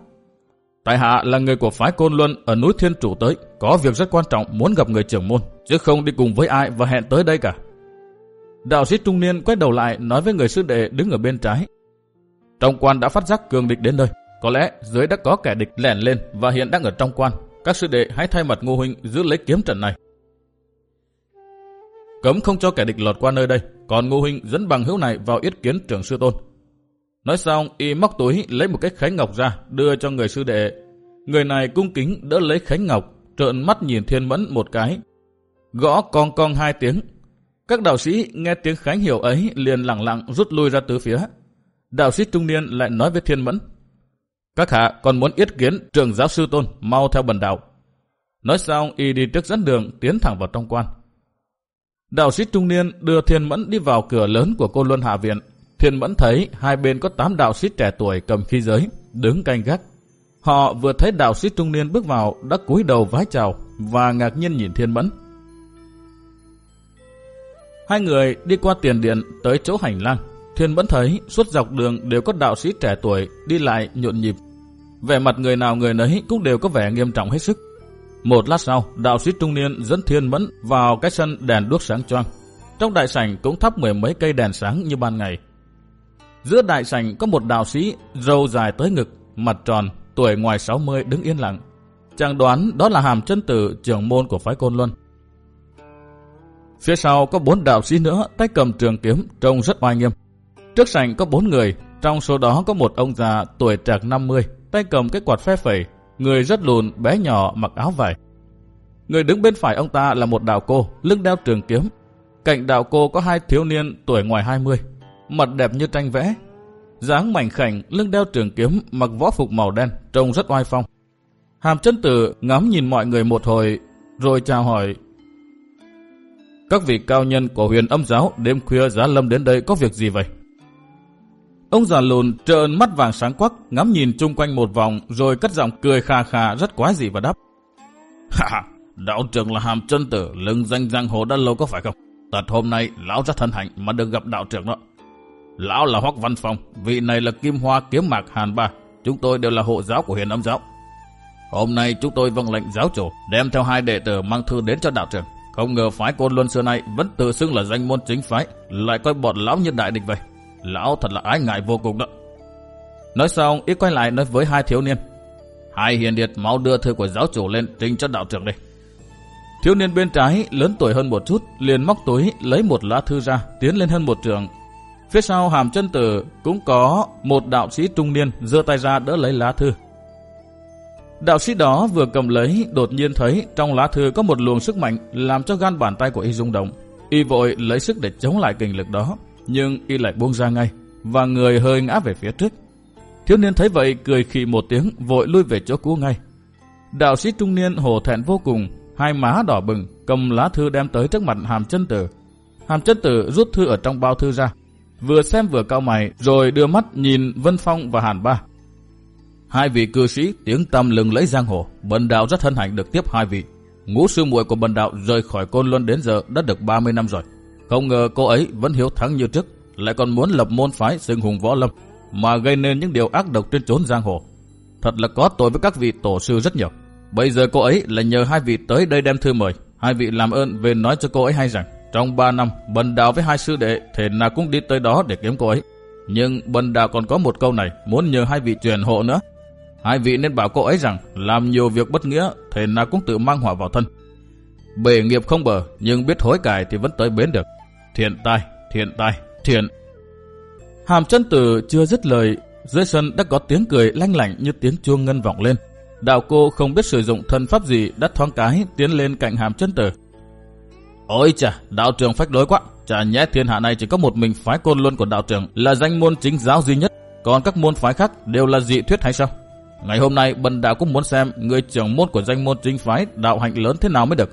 Tại hạ là người của phái Côn Luân ở núi Thiên Chủ tới, có việc rất quan trọng muốn gặp người trưởng môn, chứ không đi cùng với ai và hẹn tới đây cả. Đạo sĩ trung niên quay đầu lại nói với người sư đệ đứng ở bên trái. Trong quan đã phát giác cường địch đến nơi, có lẽ dưới đã có kẻ địch lẻn lên và hiện đang ở trong quan. Các sư đệ hãy thay mặt ngô huynh giữ lấy kiếm trận này. Cấm không cho kẻ địch lọt qua nơi đây, còn ngô huynh dẫn bằng hữu này vào yết kiến trưởng sư tôn. Nói xong, y móc túi lấy một cái khánh ngọc ra, đưa cho người sư đệ. Người này cung kính đỡ lấy khánh ngọc, trợn mắt nhìn thiên mẫn một cái. Gõ con con hai tiếng. Các đạo sĩ nghe tiếng khánh hiểu ấy liền lặng lặng rút lui ra tứ phía. Đạo sĩ trung niên lại nói với thiên mẫn. Các hạ còn muốn yết kiến trường giáo sư tôn, mau theo bần đạo. Nói xong, y đi trước dẫn đường tiến thẳng vào trong quan. Đạo sĩ trung niên đưa thiên mẫn đi vào cửa lớn của cô Luân Hạ Viện, Thiên Mẫn thấy hai bên có tám đạo sĩ trẻ tuổi cầm khí giới, đứng canh gác. Họ vừa thấy đạo sĩ trung niên bước vào đã cúi đầu vái chào và ngạc nhiên nhìn Thiên Mẫn. Hai người đi qua tiền điện tới chỗ hành lang. Thiên vẫn thấy suốt dọc đường đều có đạo sĩ trẻ tuổi đi lại nhộn nhịp. Vẻ mặt người nào người nấy cũng đều có vẻ nghiêm trọng hết sức. Một lát sau, đạo sĩ trung niên dẫn Thiên Mẫn vào cái sân đèn đuốc sáng choang. Trong đại sảnh cũng thắp mười mấy cây đèn sáng như ban ngày. Giữa đại sảnh có một đạo sĩ râu dài tới ngực, mặt tròn, tuổi ngoài 60 đứng yên lặng. Chàng đoán đó là hàm chân tử trưởng môn của phái Côn Luân. Phía sau có bốn đạo sĩ nữa tay cầm trường kiếm trông rất oai nghiêm. Trước sảnh có bốn người, trong số đó có một ông già tuổi trạc 50 tay cầm cái quạt phe phẩy, người rất lùn bé nhỏ mặc áo vải. Người đứng bên phải ông ta là một đạo cô, lưng đeo trường kiếm. Cạnh đạo cô có hai thiếu niên tuổi ngoài 20, mặt đẹp như tranh vẽ. dáng mảnh khảnh, lưng đeo trường kiếm, mặc võ phục màu đen, trông rất oai phong. Hàm chân tử ngắm nhìn mọi người một hồi, rồi chào hỏi. Các vị cao nhân của huyền âm giáo đêm khuya giá lâm đến đây có việc gì vậy? Ông già lùn trợn mắt vàng sáng quắc, ngắm nhìn chung quanh một vòng, rồi cất giọng cười khà khà rất quái gì và đáp. Hà đạo trưởng là hàm chân tử, lưng danh giang hồ đã lâu có phải không? Tật hôm nay, lão rất thân hạnh mà được gặp đạo trưởng đó. Lão là Hoắc Văn Phong, vị này là Kim Hoa Kiếm Mạc Hàn Ba. Chúng tôi đều là hộ giáo của huyền âm giáo. Hôm nay chúng tôi vâng lệnh giáo chủ đem theo hai đệ tử mang thư đến cho đạo trưởng. Không ngờ phái côn luân xưa nay vẫn tự xưng là danh môn chính phái, lại coi bọn lão như đại địch vậy. Lão thật là ái ngại vô cùng đó. Nói xong, ít quay lại nói với hai thiếu niên. Hai hiền điệt mau đưa thư của giáo chủ lên trình cho đạo trưởng đây. Thiếu niên bên trái lớn tuổi hơn một chút, liền móc túi lấy một lá thư ra, tiến lên hơn một trường, Phía sau hàm chân tử cũng có một đạo sĩ trung niên giơ tay ra đỡ lấy lá thư. Đạo sĩ đó vừa cầm lấy đột nhiên thấy trong lá thư có một luồng sức mạnh làm cho gan bàn tay của y rung động. Y vội lấy sức để chống lại kình lực đó, nhưng y lại buông ra ngay và người hơi ngã về phía trước. Thiếu niên thấy vậy cười khì một tiếng vội lui về chỗ cũ ngay. Đạo sĩ trung niên hổ thẹn vô cùng, hai má đỏ bừng, cầm lá thư đem tới trước mặt hàm chân tử. Hàm chân tử rút thư ở trong bao thư ra, vừa xem vừa cau mày, rồi đưa mắt nhìn Vân Phong và Hàn Ba hai vị cư sĩ tiếng tăm lừng lấy giang hồ, bần đạo rất hân hạnh được tiếp hai vị. Ngũ sư muội của bần đạo rời khỏi Côn Luân đến giờ đã được 30 năm rồi. Không ngờ cô ấy vẫn hiếu thắng như trước, lại còn muốn lập môn phái xưng hùng võ lâm, mà gây nên những điều ác độc trên chốn giang hồ. Thật là có tội với các vị tổ sư rất nhiều. Bây giờ cô ấy là nhờ hai vị tới đây đem thư mời. Hai vị làm ơn về nói cho cô ấy hay rằng, trong ba năm, bần đạo với hai sư đệ thể nào cũng đi tới đó để kiếm cô ấy. Nhưng bần đạo còn có một câu này, muốn nhờ hai vị truyền hộ nữa. Hai vị nên bảo cô ấy rằng, làm nhiều việc bất nghĩa, thì nào cũng tự mang họa vào thân. Bề nghiệp không bờ, nhưng biết hối cải thì vẫn tới bến được. Thiện tai, thiện tai, thiện. Hàm chân tử chưa dứt lời, dưới sân đã có tiếng cười lanh lảnh như tiếng chuông ngân vọng lên. Đạo cô không biết sử dụng thân pháp gì đã thoáng cái tiến lên cạnh hàm chân tử. Ôi chà, đạo trưởng phách đối quá. Chả nhẽ thiên hạ này chỉ có một mình phái côn luân của đạo trưởng là danh môn chính giáo duy nhất. Còn các môn phái khác đều là dị thuyết hay sao? Ngày hôm nay bần đạo cũng muốn xem người trưởng môn của danh môn chính phái đạo hạnh lớn thế nào mới được.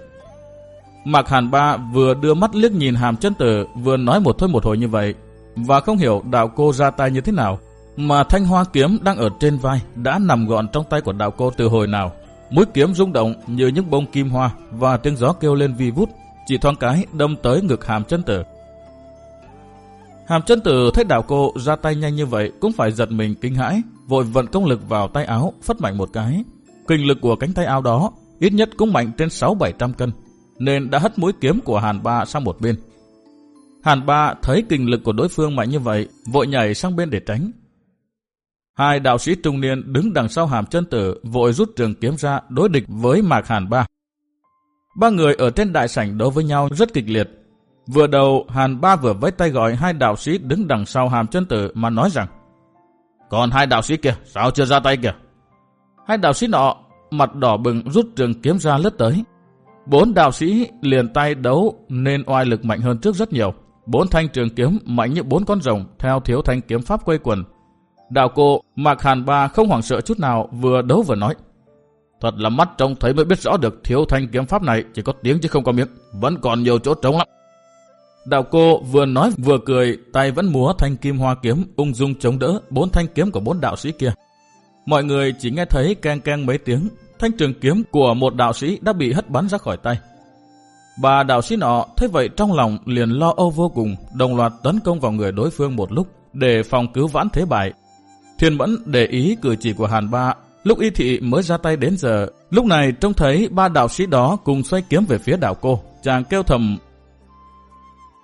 Mạc Hàn Ba vừa đưa mắt liếc nhìn hàm chân tử vừa nói một thôi một hồi như vậy và không hiểu đạo cô ra tay như thế nào mà thanh hoa kiếm đang ở trên vai đã nằm gọn trong tay của đạo cô từ hồi nào. Mũi kiếm rung động như những bông kim hoa và tiếng gió kêu lên vi vút, chỉ thoáng cái đâm tới ngực hàm chân tử. Hàm chân tử thấy đạo cô ra tay nhanh như vậy cũng phải giật mình kinh hãi, vội vận công lực vào tay áo, phất mạnh một cái. Kinh lực của cánh tay áo đó ít nhất cũng mạnh trên 6-700 cân, nên đã hất mũi kiếm của Hàn Ba sang một bên. Hàn Ba thấy kinh lực của đối phương mạnh như vậy, vội nhảy sang bên để tránh, Hai đạo sĩ trung niên đứng đằng sau hàm chân tử vội rút trường kiếm ra đối địch với Mạc Hàn Ba. Ba người ở trên đại sảnh đấu với nhau rất kịch liệt. Vừa đầu, Hàn Ba vừa với tay gọi hai đạo sĩ đứng đằng sau hàm chân tử mà nói rằng, Còn hai đạo sĩ kia, sao chưa ra tay kìa? Hai đạo sĩ nọ mặt đỏ bừng rút trường kiếm ra lướt tới. Bốn đạo sĩ liền tay đấu nên oai lực mạnh hơn trước rất nhiều. Bốn thanh trường kiếm mạnh như bốn con rồng, theo thiếu thanh kiếm pháp quay quần Đạo cô Mạc Hàn Ba không hoảng sợ chút nào, vừa đấu vừa nói. Thật là mắt trông thấy mới biết rõ được, thiếu thanh kiếm pháp này chỉ có tiếng chứ không có miếng Vẫn còn nhiều chỗ trống lắm. Đạo cô vừa nói vừa cười, tay vẫn múa thanh kim hoa kiếm ung dung chống đỡ bốn thanh kiếm của bốn đạo sĩ kia. Mọi người chỉ nghe thấy keng keng mấy tiếng, thanh trường kiếm của một đạo sĩ đã bị hất bắn ra khỏi tay. Bà đạo sĩ nọ thấy vậy trong lòng liền lo âu vô cùng, đồng loạt tấn công vào người đối phương một lúc để phòng cứu vãn thế bại Thiên Mẫn để ý cử chỉ của Hàn Ba lúc y thị mới ra tay đến giờ. Lúc này trông thấy ba đạo sĩ đó cùng xoay kiếm về phía đạo cô. Chàng kêu thầm.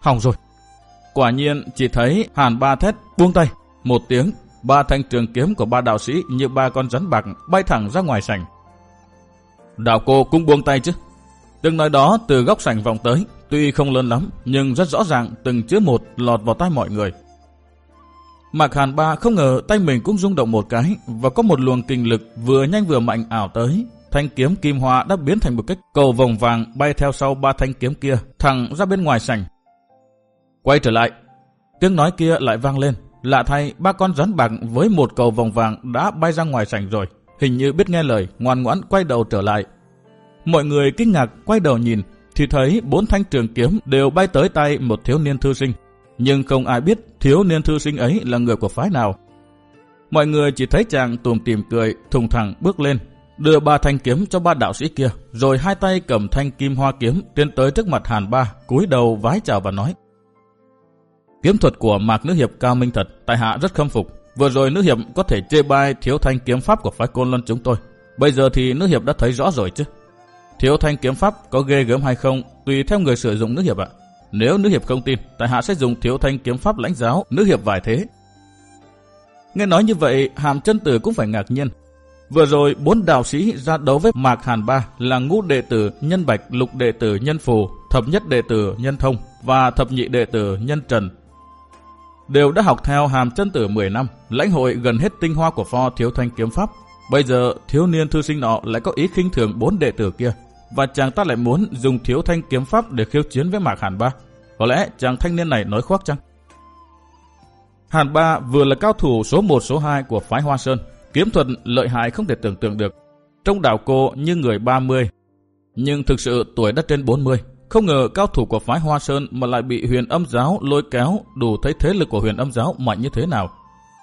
Hỏng rồi. Quả nhiên chỉ thấy Hàn Ba thét buông tay. Một tiếng, ba thanh trường kiếm của ba đạo sĩ như ba con rắn bạc bay thẳng ra ngoài sảnh. Đạo cô cũng buông tay chứ. Từng nói đó từ góc sảnh vòng tới, tuy không lớn lắm, nhưng rất rõ ràng từng chữ một lọt vào tai mọi người. Mạc Hàn Ba không ngờ tay mình cũng rung động một cái và có một luồng kinh lực vừa nhanh vừa mạnh ảo tới. Thanh kiếm kim hoa đã biến thành một cái cầu vòng vàng bay theo sau ba thanh kiếm kia, thẳng ra bên ngoài sảnh. Quay trở lại, tiếng nói kia lại vang lên. Lạ thay, ba con rắn bạc với một cầu vòng vàng đã bay ra ngoài sảnh rồi. Hình như biết nghe lời, ngoan ngoãn quay đầu trở lại. Mọi người kinh ngạc quay đầu nhìn, thì thấy bốn thanh trường kiếm đều bay tới tay một thiếu niên thư sinh nhưng không ai biết thiếu niên thư sinh ấy là người của phái nào. Mọi người chỉ thấy chàng tùm tìm cười, thùng thẳng bước lên, đưa ba thanh kiếm cho ba đạo sĩ kia, rồi hai tay cầm thanh kim hoa kiếm tiến tới trước mặt Hàn Ba, cúi đầu vái chào và nói. Kiếm thuật của Mạc Nữ Hiệp cao minh thật, tại hạ rất khâm phục. Vừa rồi Nữ Hiệp có thể chê bai thiếu thanh kiếm pháp của phái côn luân chúng tôi. Bây giờ thì Nữ Hiệp đã thấy rõ rồi chứ. Thiếu thanh kiếm pháp có ghê gớm hay không, tùy theo người sử dụng Nữ Hiệp ạ. Nếu nữ hiệp không tin, tại hạ sẽ dùng thiếu thanh kiếm pháp lãnh giáo nữ hiệp vài thế. Nghe nói như vậy, hàm chân tử cũng phải ngạc nhiên. Vừa rồi, bốn đạo sĩ ra đấu với Mạc Hàn Ba là ngũ đệ tử nhân bạch, lục đệ tử nhân phù, thập nhất đệ tử nhân thông và thập nhị đệ tử nhân trần. Đều đã học theo hàm chân tử 10 năm, lãnh hội gần hết tinh hoa của pho thiếu thanh kiếm pháp. Bây giờ, thiếu niên thư sinh nọ lại có ý khinh thường bốn đệ tử kia và chàng ta lại muốn dùng thiếu thanh kiếm pháp để khiêu chiến với Mạc Hàn Ba. Có lẽ chàng thanh niên này nói khoác chăng? Hàn Ba vừa là cao thủ số 1 số 2 của phái Hoa Sơn, kiếm thuật lợi hại không thể tưởng tượng được. Trong đảo cô như người 30, nhưng thực sự tuổi đã trên 40. Không ngờ cao thủ của phái Hoa Sơn mà lại bị huyền âm giáo lôi kéo đủ thấy thế lực của huyền âm giáo mạnh như thế nào.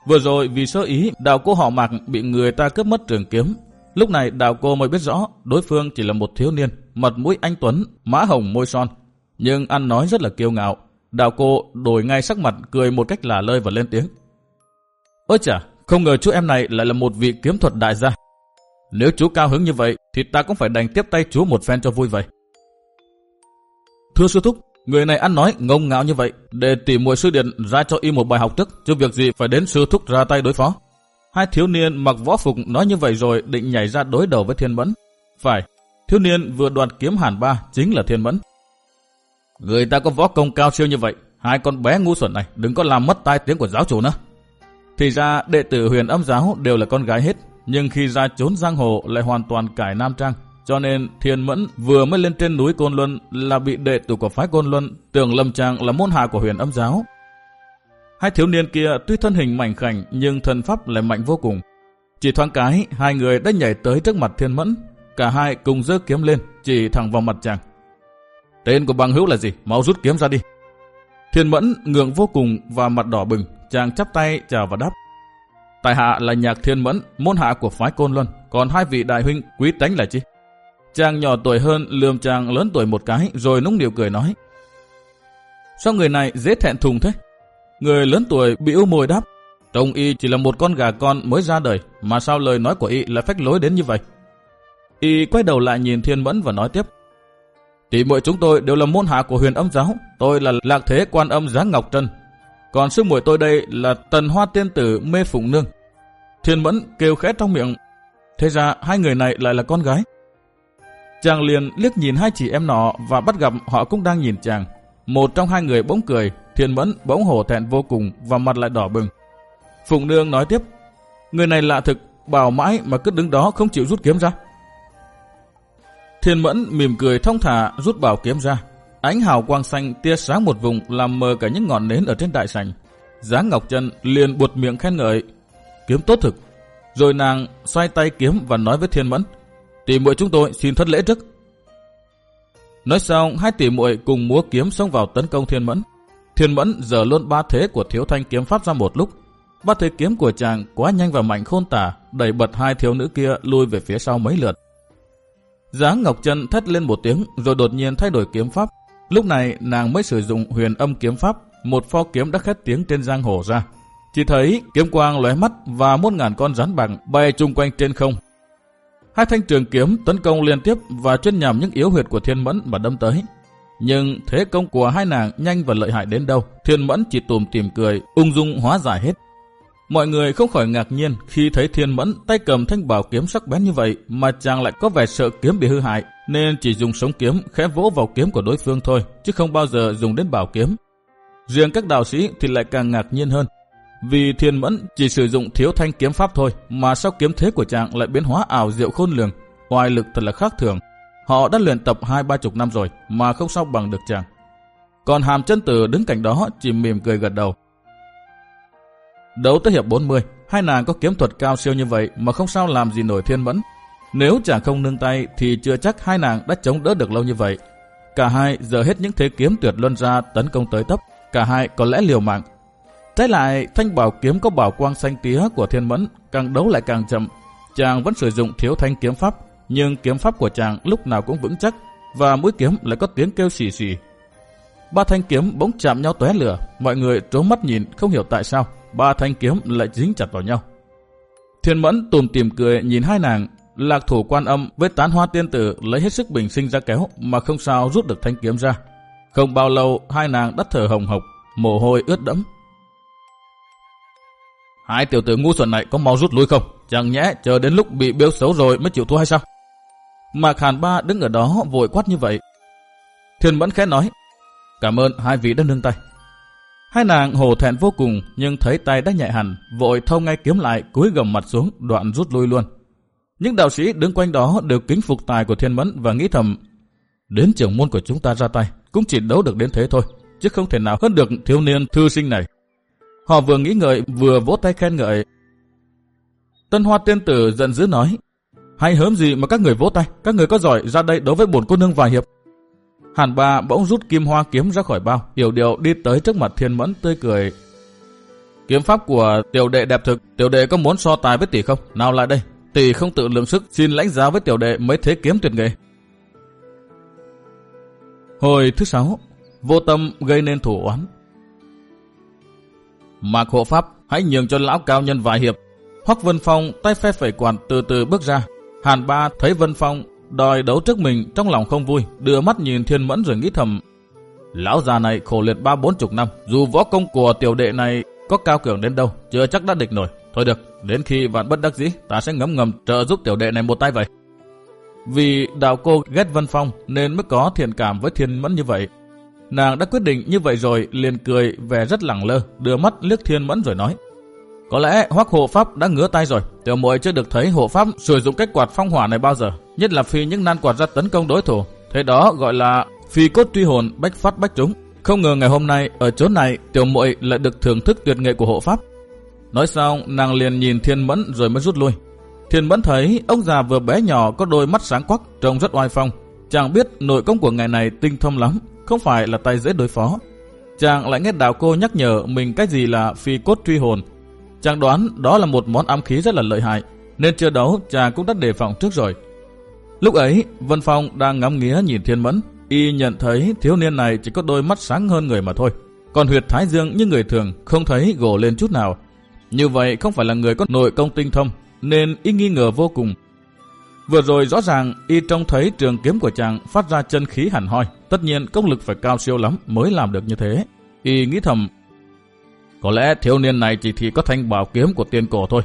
Vừa rồi vì sơ ý, đạo cô họ mạc bị người ta cướp mất trường kiếm. Lúc này đạo cô mới biết rõ đối phương chỉ là một thiếu niên, mặt mũi anh Tuấn, má hồng môi son. Nhưng ăn nói rất là kiêu ngạo. Đạo cô đổi ngay sắc mặt cười một cách lả lơi và lên tiếng. Ôi chà, không ngờ chú em này lại là một vị kiếm thuật đại gia. Nếu chú cao hứng như vậy, thì ta cũng phải đành tiếp tay chú một phen cho vui vậy. Thưa sư thúc, người này ăn nói ngông ngạo như vậy, để tỉ muội sư điện ra cho y một bài học tức, chứ việc gì phải đến sư thúc ra tay đối phó. Hai thiếu niên mặc võ phục nói như vậy rồi định nhảy ra đối đầu với thiên mẫn. Phải, thiếu niên vừa đoạt kiếm hàn ba chính là thiên mẫn. Người ta có võ công cao siêu như vậy, hai con bé ngu xuẩn này đừng có làm mất tai tiếng của giáo chủ nữa. Thì ra đệ tử huyền âm giáo đều là con gái hết, nhưng khi ra trốn giang hồ lại hoàn toàn cải nam trang. Cho nên Thiên Mẫn vừa mới lên trên núi Côn Luân là bị đệ tử của phái Côn Luân tưởng Lâm Trang là môn hạ của huyền âm giáo. Hai thiếu niên kia tuy thân hình mảnh khảnh nhưng thần pháp lại mạnh vô cùng. Chỉ thoáng cái, hai người đã nhảy tới trước mặt Thiên Mẫn. Cả hai cùng giơ kiếm lên, chỉ thẳng vào mặt chàng. Tên của bằng hữu là gì? Mau rút kiếm ra đi. Thiên Mẫn ngượng vô cùng và mặt đỏ bừng, chàng chắp tay chào và đáp. Tài hạ là nhạc Thiên Mẫn, môn hạ của phái Côn Luân, còn hai vị đại huynh quý tánh là chi? Chàng nhỏ tuổi hơn lườm chàng lớn tuổi một cái, rồi nũng điều cười nói. Sao người này dễ thẹn thùng thế? Người lớn tuổi bĩu môi đáp. Trông y chỉ là một con gà con mới ra đời, mà sao lời nói của y lại phách lối đến như vậy? Y quay đầu lại nhìn Thiên Mẫn và nói tiếp. Tỷ muội chúng tôi đều là môn hạ của huyền âm giáo. Tôi là lạc thế quan âm giá Ngọc Trân. Còn sư muội tôi đây là tần hoa tiên tử mê phụng nương. Thiên Mẫn kêu khẽ trong miệng. Thế ra hai người này lại là con gái. Chàng liền liếc nhìn hai chị em nọ và bắt gặp họ cũng đang nhìn chàng. Một trong hai người bỗng cười, thiên mẫn bỗng hổ thẹn vô cùng và mặt lại đỏ bừng. Phụng Nương nói tiếp, người này lạ thực, bảo mãi mà cứ đứng đó không chịu rút kiếm ra. Thiên mẫn mỉm cười thông thả rút bảo kiếm ra. Ánh hào quang xanh tia sáng một vùng làm mờ cả những ngọn nến ở trên đại sảnh. Giá Ngọc Trân liền buột miệng khen ngợi, kiếm tốt thực. Rồi nàng xoay tay kiếm và nói với Thiên Mẫn, Tỷ muội chúng tôi xin thất lễ trước. Nói xong, hai tỷ muội cùng múa kiếm xông vào tấn công Thiên Mẫn. Thiên Mẫn giờ luôn ba thế của thiếu thanh kiếm pháp ra một lúc. Ba thế kiếm của chàng quá nhanh và mạnh khôn tả, đẩy bật hai thiếu nữ kia lui về phía sau mấy lượt. Giá Ngọc Trân thét lên một tiếng rồi đột nhiên thay đổi kiếm pháp. Lúc này nàng mới sử dụng huyền âm kiếm pháp, một pho kiếm đã khét tiếng trên giang hồ ra. Chỉ thấy kiếm quang lóe mắt và muôn ngàn con rắn bằng bay chung quanh trên không, Hai thanh trường kiếm tấn công liên tiếp và chuyên nhằm những yếu huyệt của Thiên Mẫn mà đâm tới. Nhưng thế công của hai nàng nhanh và lợi hại đến đâu, Thiên Mẫn chỉ tùm tìm cười, ung dung hóa giải hết. Mọi người không khỏi ngạc nhiên khi thấy Thiên Mẫn tay cầm thanh bảo kiếm sắc bén như vậy mà chàng lại có vẻ sợ kiếm bị hư hại, nên chỉ dùng sống kiếm khẽ vỗ vào kiếm của đối phương thôi, chứ không bao giờ dùng đến bảo kiếm. Riêng các đạo sĩ thì lại càng ngạc nhiên hơn, vì thiên mẫn chỉ sử dụng thiếu thanh kiếm pháp thôi mà sao kiếm thế của chàng lại biến hóa ảo diệu khôn lường, oai lực thật là khác thường. Họ đã luyện tập hai ba chục năm rồi mà không sao bằng được chàng. Còn hàm chân tử đứng cạnh đó chỉ mỉm cười gật đầu. Đấu tới hiệp 40, hai nàng có kiếm thuật cao siêu như vậy mà không sao làm gì nổi thiên mẫn. Nếu chàng không nương tay thì chưa chắc hai nàng đã chống đỡ được lâu như vậy. Cả hai giờ hết những thế kiếm tuyệt luân ra tấn công tới tấp. Cả hai có lẽ liều mạng Trái lại, thanh bảo kiếm có bảo quang xanh tía của thiên mẫn, càng đấu lại càng chậm. Chàng vẫn sử dụng thiếu thanh kiếm pháp, nhưng kiếm pháp của chàng lúc nào cũng vững chắc, và mũi kiếm lại có tiếng kêu xì xì. Ba thanh kiếm bỗng chạm nhau tóe lửa, mọi người trố mắt nhìn không hiểu tại sao ba thanh kiếm lại dính chặt vào nhau. Thiên mẫn tùm tìm cười nhìn hai nàng, lạc thủ quan âm với tán hoa tiên tử lấy hết sức bình sinh ra kéo mà không sao rút được thanh kiếm ra. Không bao lâu hai nàng đắt thở hồng hộc, mồ hôi ướt đẫm, Hai tiểu tử ngu xuẩn này có mau rút lui không? Chẳng nhẽ chờ đến lúc bị biếu xấu rồi mới chịu thua hay sao? Mạc Hàn Ba đứng ở đó vội quát như vậy. Thiên Mẫn khẽ nói, cảm ơn hai vị đã nương tay. Hai nàng hồ thẹn vô cùng nhưng thấy tay đã nhẹ hẳn, vội thâu ngay kiếm lại cúi gầm mặt xuống đoạn rút lui luôn. Những đạo sĩ đứng quanh đó đều kính phục tài của Thiên Mẫn và nghĩ thầm, đến trưởng môn của chúng ta ra tay cũng chỉ đấu được đến thế thôi, chứ không thể nào hơn được thiếu niên thư sinh này. Họ vừa nghĩ ngợi vừa vỗ tay khen ngợi. Tân Hoa tiên tử giận dữ nói, hay hớm gì mà các người vỗ tay, các người có giỏi ra đây đấu với bổn cô nương vài hiệp. Hàn ba bỗng rút kim hoa kiếm ra khỏi bao, hiểu điệu đi tới trước mặt thiên mẫn tươi cười. Kiếm pháp của tiểu đệ đẹp thực, tiểu đệ có muốn so tài với tỷ không? Nào lại đây, tỷ không tự lượng sức, xin lãnh giáo với tiểu đệ mấy thế kiếm tuyệt nghệ. Hồi thứ sáu, vô tâm gây nên thủ oán. Mạc hộ pháp, hãy nhường cho lão cao nhân vài hiệp. Hoắc Vân Phong tay phe phẩy quạt từ từ bước ra. Hàn Ba thấy Vân Phong đòi đấu trước mình trong lòng không vui, đưa mắt nhìn Thiên Mẫn rồi nghĩ thầm. Lão già này khổ liệt ba bốn chục năm, dù võ công của tiểu đệ này có cao cường đến đâu, chưa chắc đã địch nổi. Thôi được, đến khi vạn bất đắc dĩ, ta sẽ ngấm ngầm trợ giúp tiểu đệ này một tay vậy. Vì đạo cô ghét Vân Phong nên mới có thiện cảm với Thiên Mẫn như vậy. Nàng đã quyết định như vậy rồi liền cười vẻ rất lẳng lơ, đưa mắt liếc Thiên Mẫn rồi nói. Có lẽ Hoắc hộ pháp đã ngứa tay rồi, tiểu muội chưa được thấy hộ pháp sử dụng cách quạt phong hỏa này bao giờ, nhất là phi những nan quạt ra tấn công đối thủ. Thế đó gọi là phi cốt truy hồn bách phát bách trúng. Không ngờ ngày hôm nay ở chỗ này tiểu muội lại được thưởng thức tuyệt nghệ của hộ pháp. Nói xong nàng liền nhìn Thiên Mẫn rồi mới rút lui. Thiên Mẫn thấy ông già vừa bé nhỏ có đôi mắt sáng quắc trông rất oai phong. Chàng biết nội công của ngày này tinh thông lắm, không phải là tay dễ đối phó. Chàng lại nghe đạo cô nhắc nhở mình cái gì là phi cốt truy hồn. Chàng đoán đó là một món ám khí rất là lợi hại, nên chưa đấu chàng cũng đã đề phòng trước rồi. Lúc ấy, Vân Phong đang ngắm nghía nhìn Thiên Mẫn, y nhận thấy thiếu niên này chỉ có đôi mắt sáng hơn người mà thôi. Còn huyệt thái dương như người thường không thấy gồ lên chút nào. Như vậy không phải là người có nội công tinh thông, nên y nghi ngờ vô cùng. Vừa rồi rõ ràng y trông thấy trường kiếm của chàng phát ra chân khí hẳn hoi. Tất nhiên công lực phải cao siêu lắm mới làm được như thế. Y nghĩ thầm, có lẽ thiếu niên này chỉ thì có thanh bảo kiếm của tiên cổ thôi.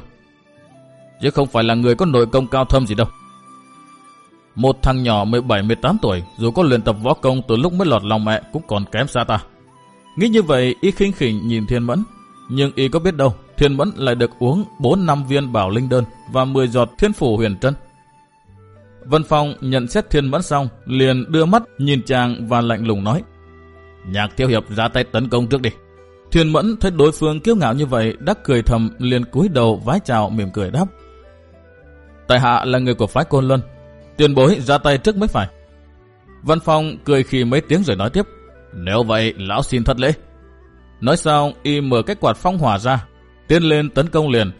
Chứ không phải là người có nội công cao thâm gì đâu. Một thằng nhỏ 17-18 tuổi, dù có luyện tập võ công từ lúc mới lọt lòng mẹ cũng còn kém xa ta. Nghĩ như vậy, y khinh khỉnh nhìn Thiên Mẫn. Nhưng y có biết đâu, Thiên Mẫn lại được uống 4 năm viên bảo linh đơn và 10 giọt thiên phủ huyền trân. Vân Phong nhận xét Thiên Mẫn xong, liền đưa mắt nhìn chàng và lạnh lùng nói. Nhạc tiêu hiệp ra tay tấn công trước đi. Thiên Mẫn thấy đối phương kiêu ngạo như vậy, đắc cười thầm liền cúi đầu vái chào mỉm cười đáp. Tại hạ là người của phái Côn Luân, tiền bối ra tay trước mới phải. Văn Phong cười khi mấy tiếng rồi nói tiếp. Nếu vậy, lão xin thất lễ. Nói xong, y mở cái quạt phong hỏa ra, tiến lên tấn công liền.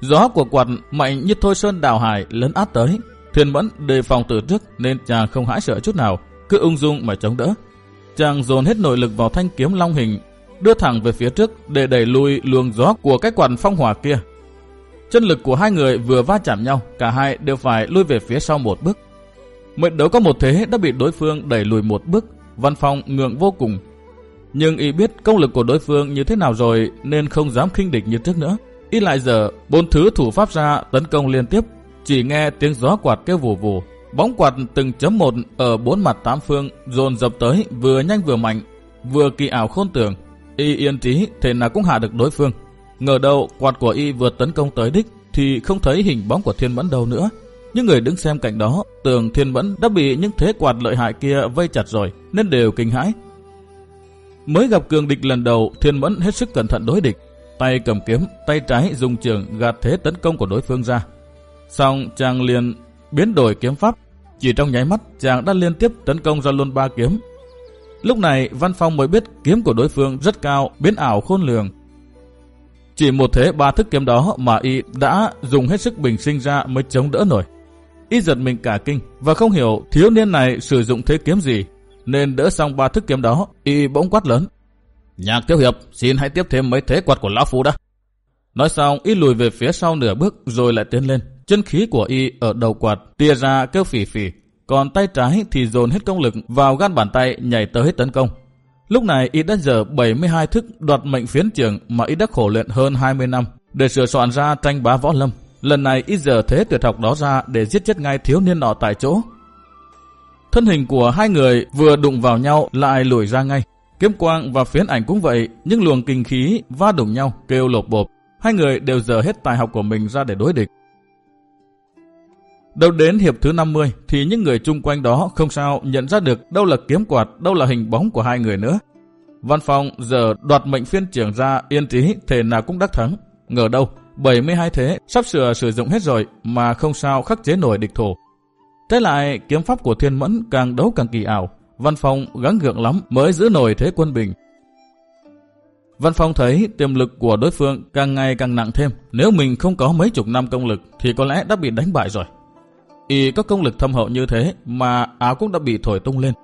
Gió của quạt mạnh như thôi sơn đào hải lấn át tới. Thiên Mẫn đề phòng từ trước nên chàng không hãi sợ chút nào, cứ ung dung mà chống đỡ. Chàng dồn hết nội lực vào thanh kiếm long hình, đưa thẳng về phía trước để đẩy lui luồng gió của cái quạt phong hỏa kia. Chân lực của hai người vừa va chạm nhau, cả hai đều phải lui về phía sau một bước. Mệnh đấu có một thế đã bị đối phương đẩy lùi một bước, Văn Phong ngượng vô cùng. Nhưng y biết công lực của đối phương như thế nào rồi nên không dám khinh địch như trước nữa. Y lại giờ bốn thứ thủ pháp ra tấn công liên tiếp, chỉ nghe tiếng gió quạt kêu vù vù. Bóng quạt từng chấm một ở bốn mặt tám phương dồn dập tới vừa nhanh vừa mạnh, vừa kỳ ảo khôn tưởng. Y yên trí thế nào cũng hạ được đối phương. Ngờ đâu quạt của y vừa tấn công tới đích thì không thấy hình bóng của thiên mẫn đâu nữa. Những người đứng xem cạnh đó tưởng thiên mẫn đã bị những thế quạt lợi hại kia vây chặt rồi nên đều kinh hãi. Mới gặp cường địch lần đầu thiên mẫn hết sức cẩn thận đối địch. Tay cầm kiếm, tay trái dùng trường gạt thế tấn công của đối phương ra. Xong chàng liền biến đổi kiếm pháp. Chỉ trong nháy mắt chàng đã liên tiếp tấn công ra luôn ba kiếm. Lúc này Văn Phong mới biết kiếm của đối phương rất cao, biến ảo khôn lường. Chỉ một thế ba thức kiếm đó mà y đã dùng hết sức bình sinh ra mới chống đỡ nổi. Y giật mình cả kinh và không hiểu thiếu niên này sử dụng thế kiếm gì, nên đỡ xong ba thức kiếm đó, y bỗng quát lớn. Nhạc tiêu hiệp, xin hãy tiếp thêm mấy thế quạt của lão phu đã. Nói xong, y lùi về phía sau nửa bước rồi lại tiến lên. Chân khí của y ở đầu quạt tia ra kêu phỉ phỉ, còn tay trái thì dồn hết công lực vào gan bàn tay nhảy tới tấn công. Lúc này y đã giờ 72 thức đoạt mệnh phiến trường mà y đã khổ luyện hơn 20 năm để sửa soạn ra tranh bá võ lâm. Lần này y giờ thế tuyệt học đó ra để giết chết ngay thiếu niên nọ tại chỗ. Thân hình của hai người vừa đụng vào nhau lại lùi ra ngay. Kiếm quang và phiến ảnh cũng vậy, nhưng luồng kinh khí va đụng nhau kêu lột bộp. Hai người đều dở hết tài học của mình ra để đối địch. Đâu đến hiệp thứ 50 thì những người chung quanh đó không sao nhận ra được đâu là kiếm quạt, đâu là hình bóng của hai người nữa. Văn Phong giờ đoạt mệnh phiên trưởng ra yên trí thể nào cũng đắc thắng. Ngờ đâu, 72 thế sắp sửa sử dụng hết rồi mà không sao khắc chế nổi địch thủ. Trái lại, kiếm pháp của Thiên Mẫn càng đấu càng kỳ ảo. Văn Phong gắng gượng lắm mới giữ nổi thế quân bình. Văn Phong thấy tiềm lực của đối phương càng ngày càng nặng thêm. Nếu mình không có mấy chục năm công lực thì có lẽ đã bị đánh bại rồi. Y có công lực thâm hậu như thế mà áo cũng đã bị thổi tung lên.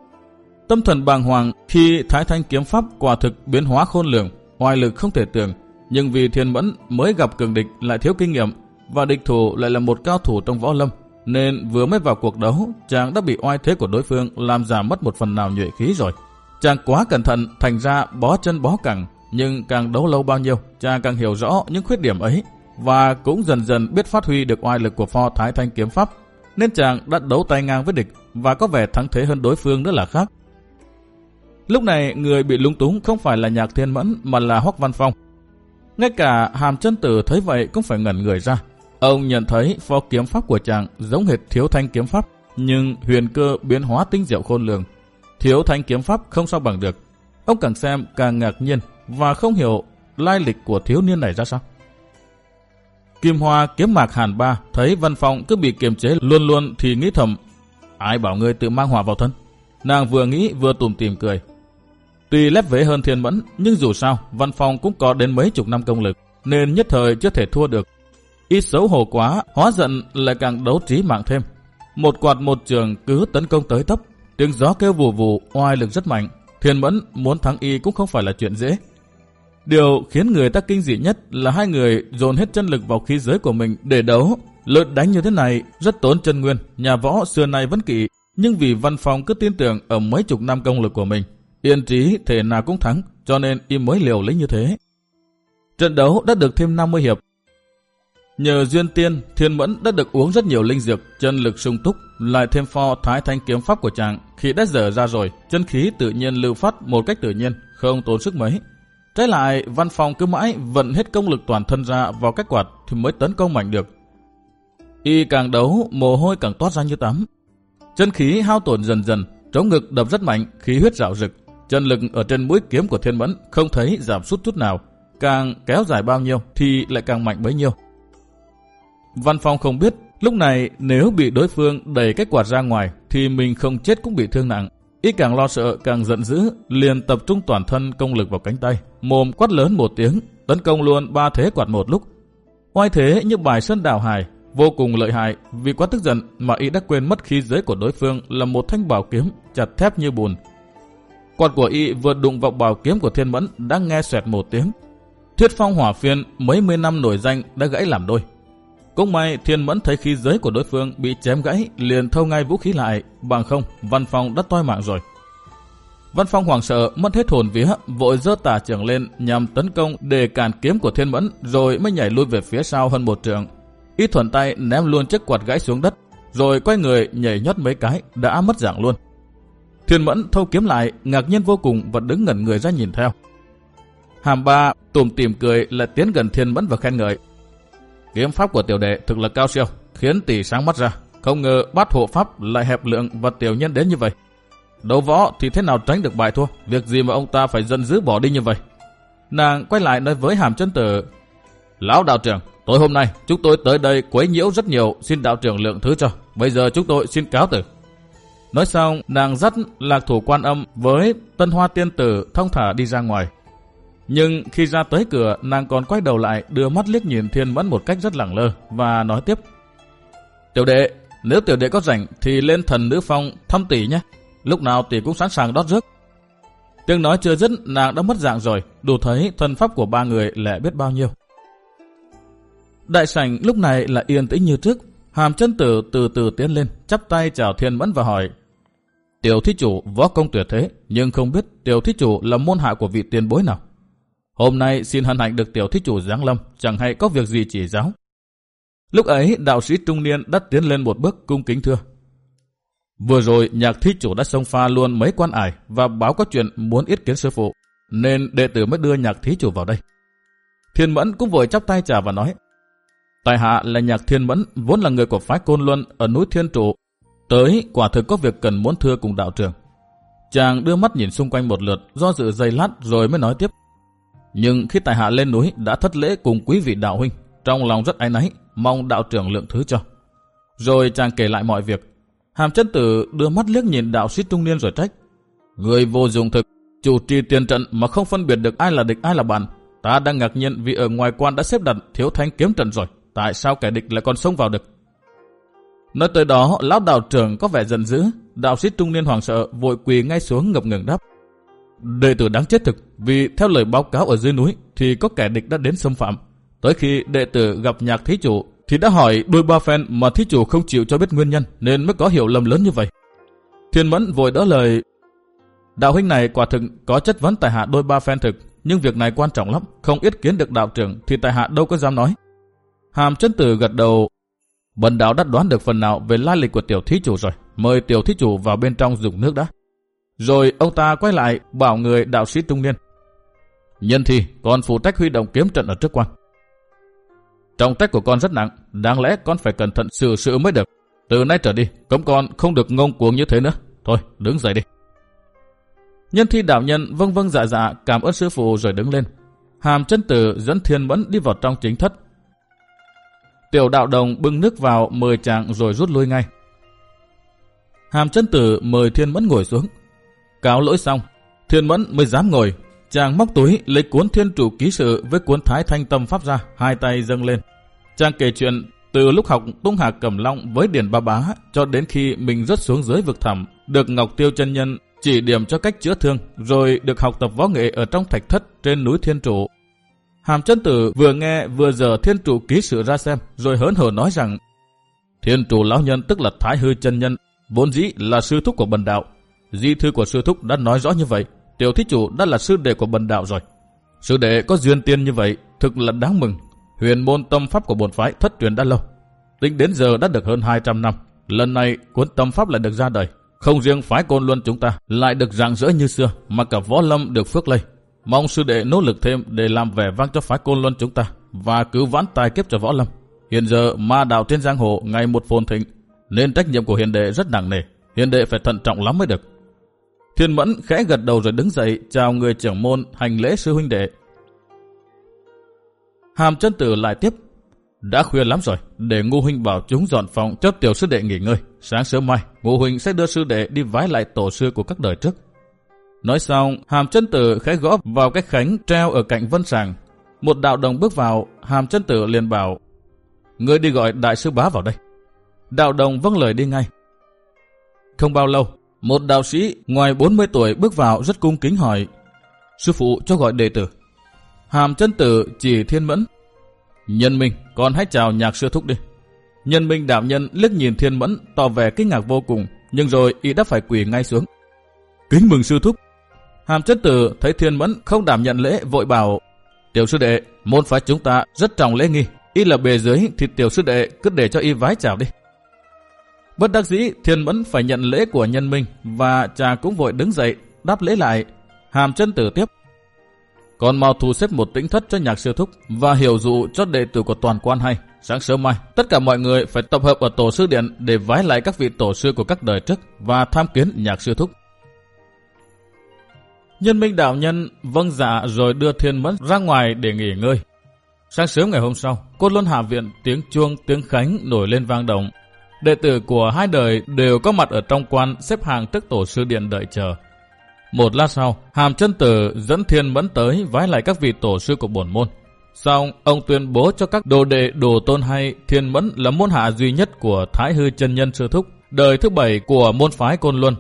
Tâm thần bàng hoàng khi Thái Thanh kiếm pháp quả thực biến hóa khôn lường, hoài lực không thể tưởng. Nhưng vì thiên mẫn mới gặp cường địch lại thiếu kinh nghiệm và địch thủ lại là một cao thủ trong võ lâm. Nên vừa mới vào cuộc đấu, chàng đã bị oai thế của đối phương làm giảm mất một phần nào nhuệ khí rồi. Chàng quá cẩn thận, thành ra bó chân bó cẳng, nhưng càng đấu lâu bao nhiêu, chàng càng hiểu rõ những khuyết điểm ấy và cũng dần dần biết phát huy được oai lực của pho Thái Thanh kiếm pháp. Nên chàng đã đấu tay ngang với địch và có vẻ thắng thế hơn đối phương nữa là khác. Lúc này người bị lung túng không phải là Nhạc Thiên Mẫn mà là Hoắc Văn Phong. Ngay cả Hàm Chân Tử thấy vậy cũng phải ngẩn người ra. Ông nhận thấy phó kiếm pháp của chàng giống hệt thiếu thanh kiếm pháp, nhưng huyền cơ biến hóa tinh diệu khôn lường. Thiếu thanh kiếm pháp không sao bằng được. Ông càng xem càng ngạc nhiên và không hiểu lai lịch của thiếu niên này ra sao. Kim Hoa kiếm mạc hàn ba thấy Văn Phong cứ bị kiềm chế luôn luôn thì nghĩ thầm ai bảo ngươi tự mang hỏa vào thân. Nàng vừa nghĩ vừa tủm tìm cười. Tuy lép vế hơn thiên mẫn nhưng dù sao Văn Phong cũng có đến mấy chục năm công lực nên nhất thời chưa thể thua được. Ít xấu hổ quá, hóa giận lại càng đấu trí mạng thêm. Một quạt một trường cứ tấn công tới tấp, tiếng gió kêu vù vù, oai lực rất mạnh. Thiên mẫn muốn thắng y cũng không phải là chuyện dễ. Điều khiến người ta kinh dị nhất là hai người dồn hết chân lực vào khí giới của mình để đấu. Lượt đánh như thế này rất tốn chân nguyên, nhà võ xưa nay vẫn kỵ, nhưng vì văn phòng cứ tin tưởng ở mấy chục năm công lực của mình, yên trí thể nào cũng thắng, cho nên im mới liều lấy như thế. Trận đấu đã được thêm 50 hiệp, Nhờ duyên tiên, Thiên Mẫn đã được uống rất nhiều linh dược, chân lực sung túc, lại thêm pho thái thanh kiếm pháp của chàng. Khi đã dở ra rồi, chân khí tự nhiên lưu phát một cách tự nhiên, không tốn sức mấy. Trái lại, văn phòng cứ mãi vận hết công lực toàn thân ra vào cách quạt thì mới tấn công mạnh được. Y càng đấu, mồ hôi càng toát ra như tắm. Chân khí hao tổn dần dần, trống ngực đập rất mạnh, khí huyết rạo rực. Chân lực ở trên mũi kiếm của Thiên Mẫn không thấy giảm sút chút nào. Càng kéo dài bao nhiêu thì lại càng mạnh bấy nhiêu. Văn Phong không biết, lúc này nếu bị đối phương đẩy cái quạt ra ngoài thì mình không chết cũng bị thương nặng. Y càng lo sợ càng giận dữ, liền tập trung toàn thân công lực vào cánh tay, mồm quát lớn một tiếng, tấn công luôn ba thế quạt một lúc. Oai thế như bài sân đào hài, vô cùng lợi hại, vì quá tức giận mà y đã quên mất khí giới của đối phương là một thanh bảo kiếm chặt thép như bùn. Quạt của y vừa đụng vào bảo kiếm của thiên mẫn đã nghe xoẹt một tiếng. Thuyết phong hỏa phiên mấy mươi năm nổi danh đã gãy làm đôi. Cũng may thiên mẫn thấy khí giới của đối phương bị chém gãy liền thâu ngay vũ khí lại, bằng không Văn Phong đã toi mạng rồi. Văn Phong hoảng sợ mất hết hồn vía, vội dơ tà trưởng lên nhằm tấn công để cản kiếm của thiên mẫn rồi mới nhảy lui về phía sau hơn một trường. ít thuận tay ném luôn chiếc quạt gãy xuống đất, rồi quay người nhảy nhót mấy cái đã mất dạng luôn. Thiên mẫn thâu kiếm lại, ngạc nhiên vô cùng và đứng ngẩn người ra nhìn theo. Hàm ba tùm tìm cười là tiến gần thiên mẫn và khen ngợi. Kiếm pháp của tiểu đệ thực là cao siêu, khiến tỷ sáng mắt ra. Không ngờ bát hộ pháp lại hẹp lượng và tiểu nhân đến như vậy. Đấu võ thì thế nào tránh được bài thua, việc gì mà ông ta phải dân dữ bỏ đi như vậy. Nàng quay lại nói với hàm chân tử, Lão đạo trưởng, tối hôm nay chúng tôi tới đây quấy nhiễu rất nhiều, xin đạo trưởng lượng thứ cho. Bây giờ chúng tôi xin cáo tử Nói xong, nàng dắt lạc thủ quan âm với tân hoa tiên tử thông thả đi ra ngoài. Nhưng khi ra tới cửa, nàng còn quay đầu lại đưa mắt liếc nhìn Thiên Mẫn một cách rất lẳng lơ và nói tiếp. Tiểu đệ, nếu tiểu đệ có rảnh thì lên thần nữ phong thăm tỷ nhé. Lúc nào tỷ cũng sẵn sàng đót rước. Tiếng nói chưa dứt, nàng đã mất dạng rồi, đủ thấy thân pháp của ba người lẽ biết bao nhiêu. Đại sảnh lúc này là yên tĩnh như trước. Hàm chân tử từ từ tiến lên, chắp tay chào Thiên Mẫn và hỏi. Tiểu thí chủ võ công tuyệt thế, nhưng không biết tiểu thí chủ là môn hạ của vị tiền bối nào. Hôm nay xin hân hạnh được tiểu thí chủ giáng lâm, chẳng hay có việc gì chỉ giáo. Lúc ấy, đạo sĩ trung niên đã tiến lên một bước cung kính thưa. Vừa rồi, nhạc thí chủ đã xông pha luôn mấy quan ải và báo có chuyện muốn yết kiến sư phụ, nên đệ tử mới đưa nhạc thí chủ vào đây. Thiên Mẫn cũng vội chắp tay trả và nói, Tài hạ là nhạc Thiên Mẫn, vốn là người của phái Côn Luân ở núi Thiên Trụ. Tới, quả thực có việc cần muốn thưa cùng đạo trưởng. Chàng đưa mắt nhìn xung quanh một lượt, do dự dây lát rồi mới nói tiếp. Nhưng khi tài hạ lên núi đã thất lễ cùng quý vị đạo huynh, trong lòng rất áy náy, mong đạo trưởng lượng thứ cho. Rồi chàng kể lại mọi việc. Hàm chân tử đưa mắt liếc nhìn đạo sĩ trung niên rồi trách. Người vô dụng thực, chủ trì tiền trận mà không phân biệt được ai là địch ai là bạn. Ta đang ngạc nhiên vì ở ngoài quan đã xếp đặt thiếu thanh kiếm trận rồi. Tại sao kẻ địch lại còn xông vào được? Nói tới đó, lão đạo trưởng có vẻ giận dữ. Đạo sĩ trung niên hoàng sợ, vội quỳ ngay xuống ngập ngừng đáp. Đệ tử đáng chết thực, vì theo lời báo cáo ở dưới núi, thì có kẻ địch đã đến xâm phạm. Tới khi đệ tử gặp nhạc thí chủ, thì đã hỏi đôi ba phen mà thí chủ không chịu cho biết nguyên nhân, nên mới có hiểu lầm lớn như vậy. Thiên Mẫn vội đỡ lời, đạo huynh này quả thực có chất vấn tại hạ đôi ba phen thực, nhưng việc này quan trọng lắm, không ít kiến được đạo trưởng thì tại hạ đâu có dám nói. Hàm chân tử gật đầu, bần đạo đã đoán được phần nào về lai lịch của tiểu thí chủ rồi, mời tiểu thí chủ vào bên trong dùng nước đã. Rồi ông ta quay lại bảo người đạo sĩ trung niên. Nhân thì còn phụ trách huy động kiếm trận ở trước quan. Trọng trách của con rất nặng, đáng lẽ con phải cẩn thận xử sự mới được. Từ nay trở đi, cấm con không được ngông cuồng như thế nữa. Thôi, đứng dậy đi. Nhân thi đạo nhân vâng vâng dạ dạ cảm ơn sư phụ rồi đứng lên. Hàm chân tử dẫn thiên mẫn đi vào trong chính thất. Tiểu đạo đồng bưng nước vào mời chàng rồi rút lui ngay. Hàm chân tử mời thiên mẫn ngồi xuống. Cáo lỗi xong, thiên mẫn mới dám ngồi. Chàng móc túi lấy cuốn thiên chủ ký sự với cuốn thái thanh tâm pháp ra, hai tay dâng lên. Chàng kể chuyện từ lúc học tung hà cẩm long với điển ba bá cho đến khi mình rớt xuống dưới vực thẳm, được Ngọc Tiêu chân nhân chỉ điểm cho cách chữa thương, rồi được học tập võ nghệ ở trong thạch thất trên núi Thiên Trụ. Hàm chân tử vừa nghe vừa giờ Thiên Trụ ký sự ra xem, rồi hớn hở nói rằng Thiên Trụ lão nhân tức là Thái Hư chân nhân, vốn dĩ là sư thúc của bần đạo. Di thư của sư thúc đã nói rõ như vậy, tiểu thí chủ đã là sư đệ của bần đạo rồi. Sư đệ có duyên tiên như vậy, thực là đáng mừng. Huyền môn tâm pháp của bổn phái thất truyền đã lâu. Tính đến giờ đã được hơn 200 năm. Lần này cuốn tâm pháp lại được ra đời, không riêng phái côn luân chúng ta lại được rạng rỡ như xưa, mà cả võ lâm được phước lây. Mong sư đệ nỗ lực thêm để làm vẻ vang cho phái côn luân chúng ta và cứu vãn tài kiếp cho võ lâm. Hiện giờ ma đạo trên giang hồ ngày một phồn thịnh, nên trách nhiệm của hiền đệ rất nặng nề. Hiền đệ phải thận trọng lắm mới được. Thiên Mẫn khẽ gật đầu rồi đứng dậy chào người trưởng môn hành lễ sư huynh đệ. Hàm chân tử lại tiếp đã khuya lắm rồi, để Ngô Huynh bảo chúng dọn phòng cho tiểu sư đệ nghỉ ngơi. Sáng sớm mai, Ngô Huynh sẽ đưa sư đệ đi vái lại tổ sư của các đời trước. Nói xong, hàm chân tử khẽ gõ vào cái khánh treo ở cạnh vân sàng. Một đạo đồng bước vào, hàm chân tử liền bảo, Ngươi đi gọi đại sư bá vào đây. Đạo đồng vâng lời đi ngay. Không bao lâu, một đạo sĩ ngoài 40 tuổi bước vào rất cung kính hỏi, Sư phụ cho gọi đệ tử. Hàm chân tử chỉ thiên mẫn, Nhân minh, con hãy chào nhạc sư thúc đi. Nhân minh đạo nhân liếc nhìn thiên mẫn tỏ vẻ kinh ngạc vô cùng, nhưng rồi y đã phải quỳ ngay xuống. Kính mừng sư thúc. Hàm chân tử thấy thiên mẫn không đảm nhận lễ vội bảo, tiểu sư đệ, môn phái chúng ta rất trọng lễ nghi, y là bề dưới thì tiểu sư đệ cứ để cho y vái chào đi. Bất đắc dĩ, thiên mẫn phải nhận lễ của nhân minh và cha cũng vội đứng dậy, đáp lễ lại. Hàm chân tử tiếp. Còn mau thu xếp một tĩnh thất cho nhạc sư thúc và hiểu dụ cho đệ tử của toàn quan hay. Sáng sớm mai, tất cả mọi người phải tập hợp ở tổ sư điện để vái lại các vị tổ sư của các đời trước và tham kiến nhạc sư thúc. Nhân minh đạo nhân vâng dạ rồi đưa thiên mẫn ra ngoài để nghỉ ngơi. Sáng sớm ngày hôm sau, cốt luân hạ viện tiếng chuông tiếng khánh nổi lên vang động. Đệ tử của hai đời đều có mặt ở trong quan xếp hàng trước tổ sư điện đợi chờ. Một lát sau, Hàm chân tử dẫn thiên mẫn tới vái lại các vị tổ sư của bổn môn. Xong, ông tuyên bố cho các đồ đệ đồ tôn hay thiên mẫn là môn hạ duy nhất của Thái Hư chân Nhân Sư Thúc, đời thứ bảy của môn phái Côn Luân.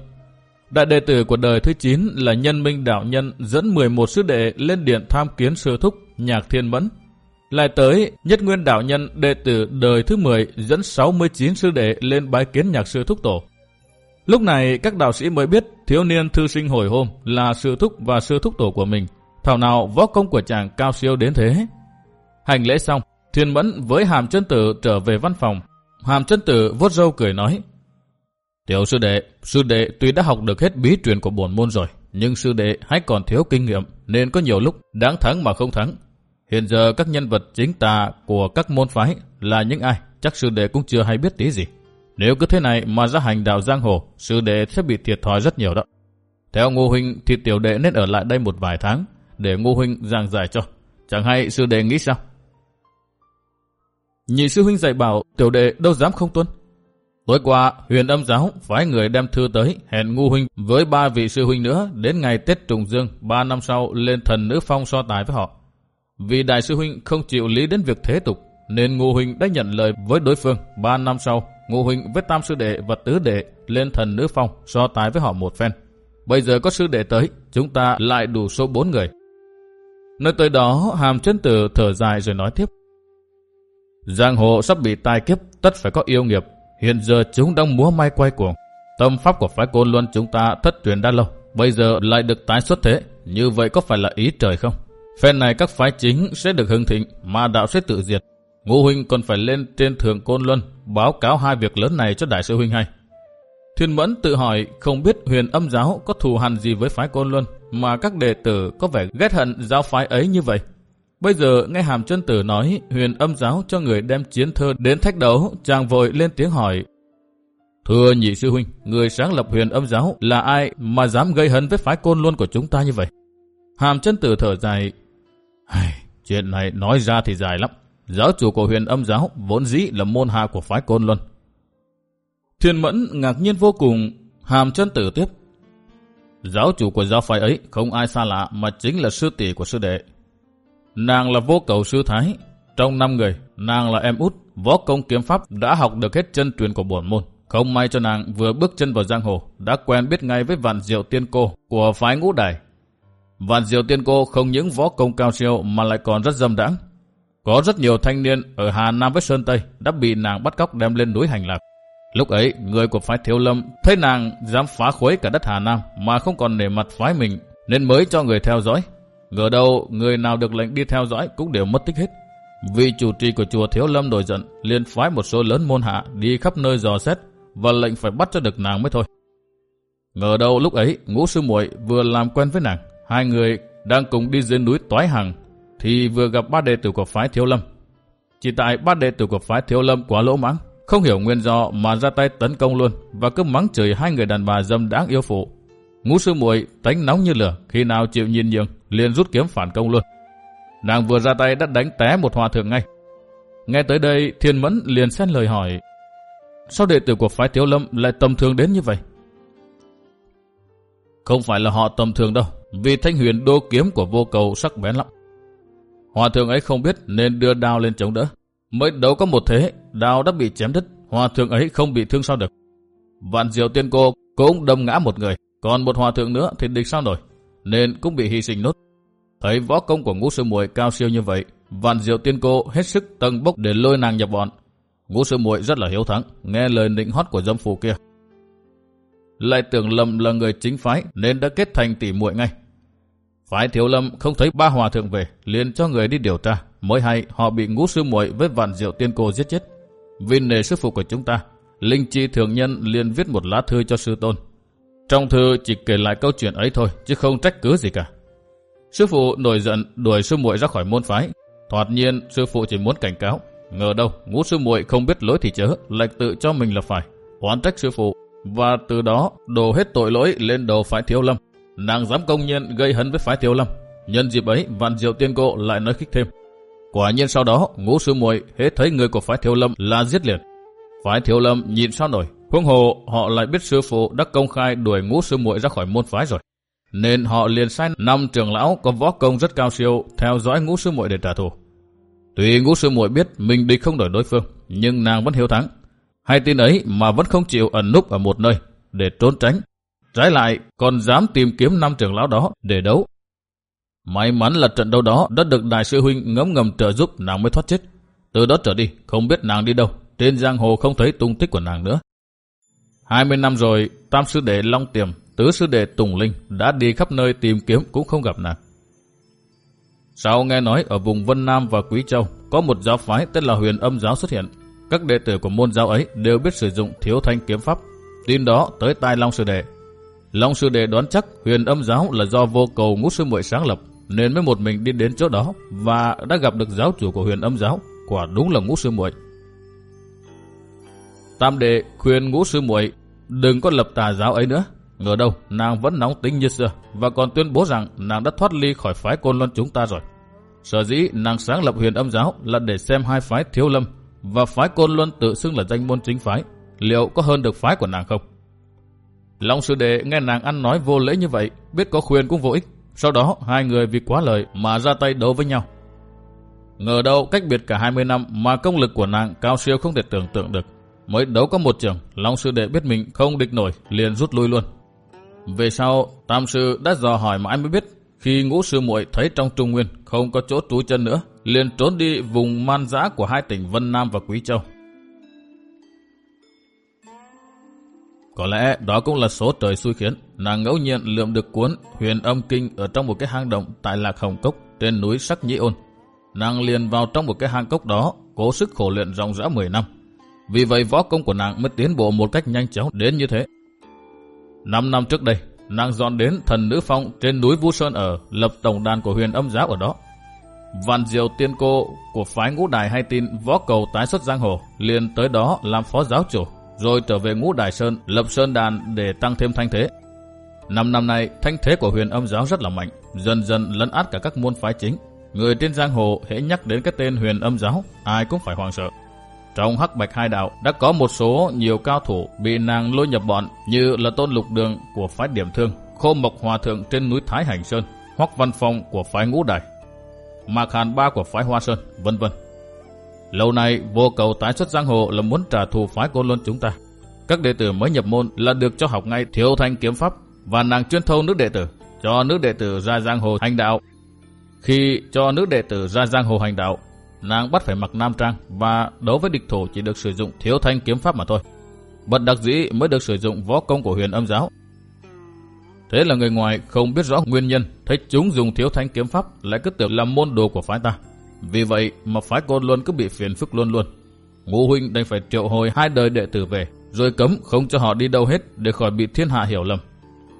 Đại đệ tử của đời thứ 9 là Nhân Minh Đạo Nhân dẫn 11 sư đệ lên điện tham kiến Sư Thúc, Nhạc Thiên Mẫn. Lại tới, Nhất Nguyên Đạo Nhân đệ tử đời thứ 10 dẫn 69 sư đệ lên bái kiến Nhạc Sư Thúc Tổ. Lúc này các đạo sĩ mới biết thiếu niên thư sinh hồi hôm là sư thúc và sư thúc tổ của mình. Thảo nào võ công của chàng cao siêu đến thế. Hành lễ xong, thiên mẫn với hàm chân tử trở về văn phòng. Hàm chân tử vuốt râu cười nói. Tiểu sư đệ, sư đệ tuy đã học được hết bí truyền của bổn môn rồi, nhưng sư đệ hãy còn thiếu kinh nghiệm nên có nhiều lúc đáng thắng mà không thắng. Hiện giờ các nhân vật chính tà của các môn phái là những ai, chắc sư đệ cũng chưa hay biết tí gì. Nếu cứ thế này mà ra hành đạo giang hồ, sư đệ sẽ bị thiệt thòi rất nhiều đó. Theo Ngô Huynh thì tiểu đệ nên ở lại đây một vài tháng, để Ngô Huynh giảng giải cho. Chẳng hay sư đệ nghĩ sao? Nhị sư huynh dạy bảo tiểu đệ đâu dám không tuân. Tối qua, huyền âm giáo phái người đem thư tới hẹn ngu huynh với ba vị sư huynh nữa đến ngày Tết Trùng Dương ba năm sau lên thần nữ phong so tài với họ. Vì đại sư huynh không chịu lý đến việc thế tục, nên ngô huynh đã nhận lời với đối phương ba năm sau Ngô Huynh với tam sư đệ và tứ đệ lên thần nữ phong so tài với họ một phen. Bây giờ có sư đệ tới, chúng ta lại đủ số bốn người. Nơi tới đó, hàm chân tử thở dài rồi nói tiếp. Giang hồ sắp bị tai kiếp, tất phải có yêu nghiệp. Hiện giờ chúng đang múa may quay cuồng. Tâm pháp của phái côn luân chúng ta thất truyền đã lâu. Bây giờ lại được tái xuất thế. Như vậy có phải là ý trời không? Phen này các phái chính sẽ được hưng thịnh, mà đạo sẽ tự diệt. Ngô huynh còn phải lên trên thường côn luân báo cáo hai việc lớn này cho đại sư huynh hay. Thiên Mẫn tự hỏi không biết huyền âm giáo có thù hằn gì với phái côn luân mà các đệ tử có vẻ ghét hận giáo phái ấy như vậy. Bây giờ nghe hàm chân tử nói huyền âm giáo cho người đem chiến thơ đến thách đấu, chàng vội lên tiếng hỏi. Thưa nhị sư huynh, người sáng lập huyền âm giáo là ai mà dám gây hấn với phái côn luân của chúng ta như vậy? Hàm chân tử thở dài. Chuyện này nói ra thì dài lắm. Giáo chủ của huyền âm giáo vốn dĩ là môn hạ của phái côn luân. Thiên mẫn ngạc nhiên vô cùng, hàm chân tử tiếp. Giáo chủ của giáo phái ấy không ai xa lạ mà chính là sư tỷ của sư đệ. Nàng là vô cầu sư thái. Trong năm người, nàng là em út, võ công kiếm pháp đã học được hết chân truyền của bổn môn. Không may cho nàng vừa bước chân vào giang hồ, đã quen biết ngay với vạn diệu tiên cô của phái ngũ đài. Vạn diệu tiên cô không những võ công cao siêu mà lại còn rất dâm đãng, có rất nhiều thanh niên ở Hà Nam với Sơn Tây đã bị nàng bắt cóc đem lên núi hành lạc. Lúc ấy, người của phái Thiếu Lâm thấy nàng dám phá khuấy cả đất Hà Nam mà không còn nể mặt phái mình nên mới cho người theo dõi. Ngờ đâu, người nào được lệnh đi theo dõi cũng đều mất tích hết. Vị chủ trì của chùa Thiếu Lâm nổi giận, liền phái một số lớn môn hạ đi khắp nơi dò xét và lệnh phải bắt cho được nàng mới thôi. Ngờ đâu lúc ấy, ngũ sư muội vừa làm quen với nàng, hai người đang cùng đi dưới núi Toái Hằng thì vừa gặp ba đệ tử của phái Thiếu Lâm. Chỉ tại ba đệ tử của phái Thiếu Lâm quá lỗ mãng, không hiểu nguyên do mà ra tay tấn công luôn và cứ mắng chửi hai người đàn bà dâm đáng yêu phụ. Ngũ sư muội tánh nóng như lửa, khi nào chịu nhìn nhường, liền rút kiếm phản công luôn. Nàng vừa ra tay đã đánh té một hòa thượng ngay. Nghe tới đây, Thiên Mẫn liền xen lời hỏi, sao đệ tử của phái Thiếu Lâm lại tầm thường đến như vậy? Không phải là họ tầm thường đâu, vì thanh huyền đô kiếm của vô cầu sắc bén lắm. Hòa thượng ấy không biết nên đưa đao lên chống đỡ. Mới đấu có một thế, đao đã bị chém đứt, hòa thượng ấy không bị thương sao được. Vạn diệu tiên cô cũng đâm ngã một người, còn một hòa thượng nữa thì địch sao nổi, nên cũng bị hy sinh nốt. Thấy võ công của ngũ sư muội cao siêu như vậy, vạn diệu tiên cô hết sức tầng bốc để lôi nàng nhập bọn. Ngũ sư muội rất là hiếu thắng, nghe lời nịnh hót của dâm phù kia. Lại tưởng lầm là người chính phái nên đã kết thành tỷ muội ngay. Phái thiếu lâm không thấy ba hòa thượng về, liền cho người đi điều tra. Mới hay họ bị ngũ sư muội với vạn diệu tiên cô giết chết. Vì nề sư phụ của chúng ta, Linh Chi Thường Nhân liền viết một lá thư cho sư tôn. Trong thư chỉ kể lại câu chuyện ấy thôi, chứ không trách cứ gì cả. Sư phụ nổi giận đuổi sư muội ra khỏi môn phái. Thoạt nhiên sư phụ chỉ muốn cảnh cáo. Ngờ đâu ngũ sư muội không biết lỗi thì chớ, lại tự cho mình là phải. Oán trách sư phụ và từ đó đổ hết tội lỗi lên đầu phái thiếu lâm. Nàng dám công nhận gây hấn với phái Thiếu Lâm. Nhân dịp ấy, Vạn Diệu Tiên Cô lại nói khích thêm. Quả nhiên sau đó, ngũ sư muội hết thấy người của phái Thiếu Lâm là giết liền. Phái Thiếu Lâm nhìn sao nổi, huống hồ họ lại biết sư phụ đã công khai đuổi ngũ sư muội ra khỏi môn phái rồi. Nên họ liền sai năm trưởng lão có võ công rất cao siêu theo dõi ngũ sư muội để trả thù. Tuy ngũ sư muội biết mình địch không đổi đối phương, nhưng nàng vẫn hiếu thắng. Hai tin ấy mà vẫn không chịu ẩn núp ở một nơi để trốn tránh Trái lại, còn dám tìm kiếm năm trưởng lão đó để đấu. May mắn là trận đấu đó đã được đại sư huynh ngấm ngầm trợ giúp nàng mới thoát chết. Từ đó trở đi, không biết nàng đi đâu. Trên giang hồ không thấy tung tích của nàng nữa. 20 năm rồi, tam sư đệ Long Tiềm, tứ sư đệ Tùng Linh đã đi khắp nơi tìm kiếm cũng không gặp nàng. Sau nghe nói ở vùng Vân Nam và Quý Châu có một giáo phái tên là huyền âm giáo xuất hiện. Các đệ tử của môn giáo ấy đều biết sử dụng thiếu thanh kiếm pháp. Tin đó tới tai Long sư đệ Long sư đệ đoán chắc huyền âm giáo là do vô cầu ngũ sư muội sáng lập, nên mới một mình đi đến chỗ đó và đã gặp được giáo chủ của huyền âm giáo, quả đúng là ngũ sư muội. Tam đệ khuyên ngũ sư muội đừng có lập tà giáo ấy nữa. Ngờ đâu nàng vẫn nóng tính như xưa và còn tuyên bố rằng nàng đã thoát ly khỏi phái côn luân chúng ta rồi. Sở dĩ nàng sáng lập huyền âm giáo là để xem hai phái thiếu lâm và phái côn luân tự xưng là danh môn chính phái liệu có hơn được phái của nàng không? Long sư đệ nghe nàng ăn nói vô lễ như vậy, biết có khuyên cũng vô ích. Sau đó hai người vì quá lời mà ra tay đấu với nhau. Ngờ đâu cách biệt cả 20 năm mà công lực của nàng cao siêu không thể tưởng tượng được. Mới đấu có một trường, Long sư đệ biết mình không địch nổi, liền rút lui luôn. Về sau, Tam sư đã dò hỏi mà anh mới biết, khi ngũ sư muội thấy trong Trung Nguyên không có chỗ trú chân nữa, liền trốn đi vùng man dã của hai tỉnh Vân Nam và Quý Châu. Có lẽ đó cũng là số trời xui khiến, nàng ngẫu nhiên lượm được cuốn huyền âm kinh ở trong một cái hang động tại Lạc Hồng Cốc trên núi Sắc Nhĩ Ôn. Nàng liền vào trong một cái hang cốc đó, cố sức khổ luyện rộng rã 10 năm. Vì vậy võ công của nàng mới tiến bộ một cách nhanh chóng đến như thế. Năm năm trước đây, nàng dọn đến thần nữ phong trên núi Vũ Sơn ở, lập tổng đàn của huyền âm giáo ở đó. Văn Diệu Tiên Cô của phái ngũ đài hay tin võ cầu tái xuất giang hồ, liền tới đó làm phó giáo chủ, rồi trở về ngũ đài sơn, lập sơn đàn để tăng thêm thanh thế. Năm năm nay, thanh thế của huyền âm giáo rất là mạnh, dần dần lấn át cả các môn phái chính. Người trên giang hồ hễ nhắc đến cái tên huyền âm giáo, ai cũng phải hoảng sợ. Trong hắc bạch hai đạo đã có một số nhiều cao thủ bị nàng lôi nhập bọn như là tôn lục đường của phái điểm thương, khô mộc hòa thượng trên núi Thái Hành Sơn, hoặc văn phong của phái ngũ đài, mạc hàn ba của phái hoa sơn, vân vân. Lâu nay vô cầu tái xuất giang hồ là muốn trả thù phái côn luân chúng ta. Các đệ tử mới nhập môn là được cho học ngay thiếu thanh kiếm pháp và nàng chuyên thâu nữ đệ tử, cho nữ đệ tử ra giang hồ hành đạo. Khi cho nữ đệ tử ra giang hồ hành đạo, nàng bắt phải mặc nam trang và đấu với địch thủ chỉ được sử dụng thiếu thanh kiếm pháp mà thôi. Bật đặc dĩ mới được sử dụng võ công của huyền âm giáo. Thế là người ngoài không biết rõ nguyên nhân, thấy chúng dùng thiếu thanh kiếm pháp lại cứ tưởng là môn đồ của phái ta. Vì vậy mà phái côn luôn cứ bị phiền phức luôn luôn. Ngũ huynh đành phải triệu hồi hai đời đệ tử về, rồi cấm không cho họ đi đâu hết để khỏi bị thiên hạ hiểu lầm.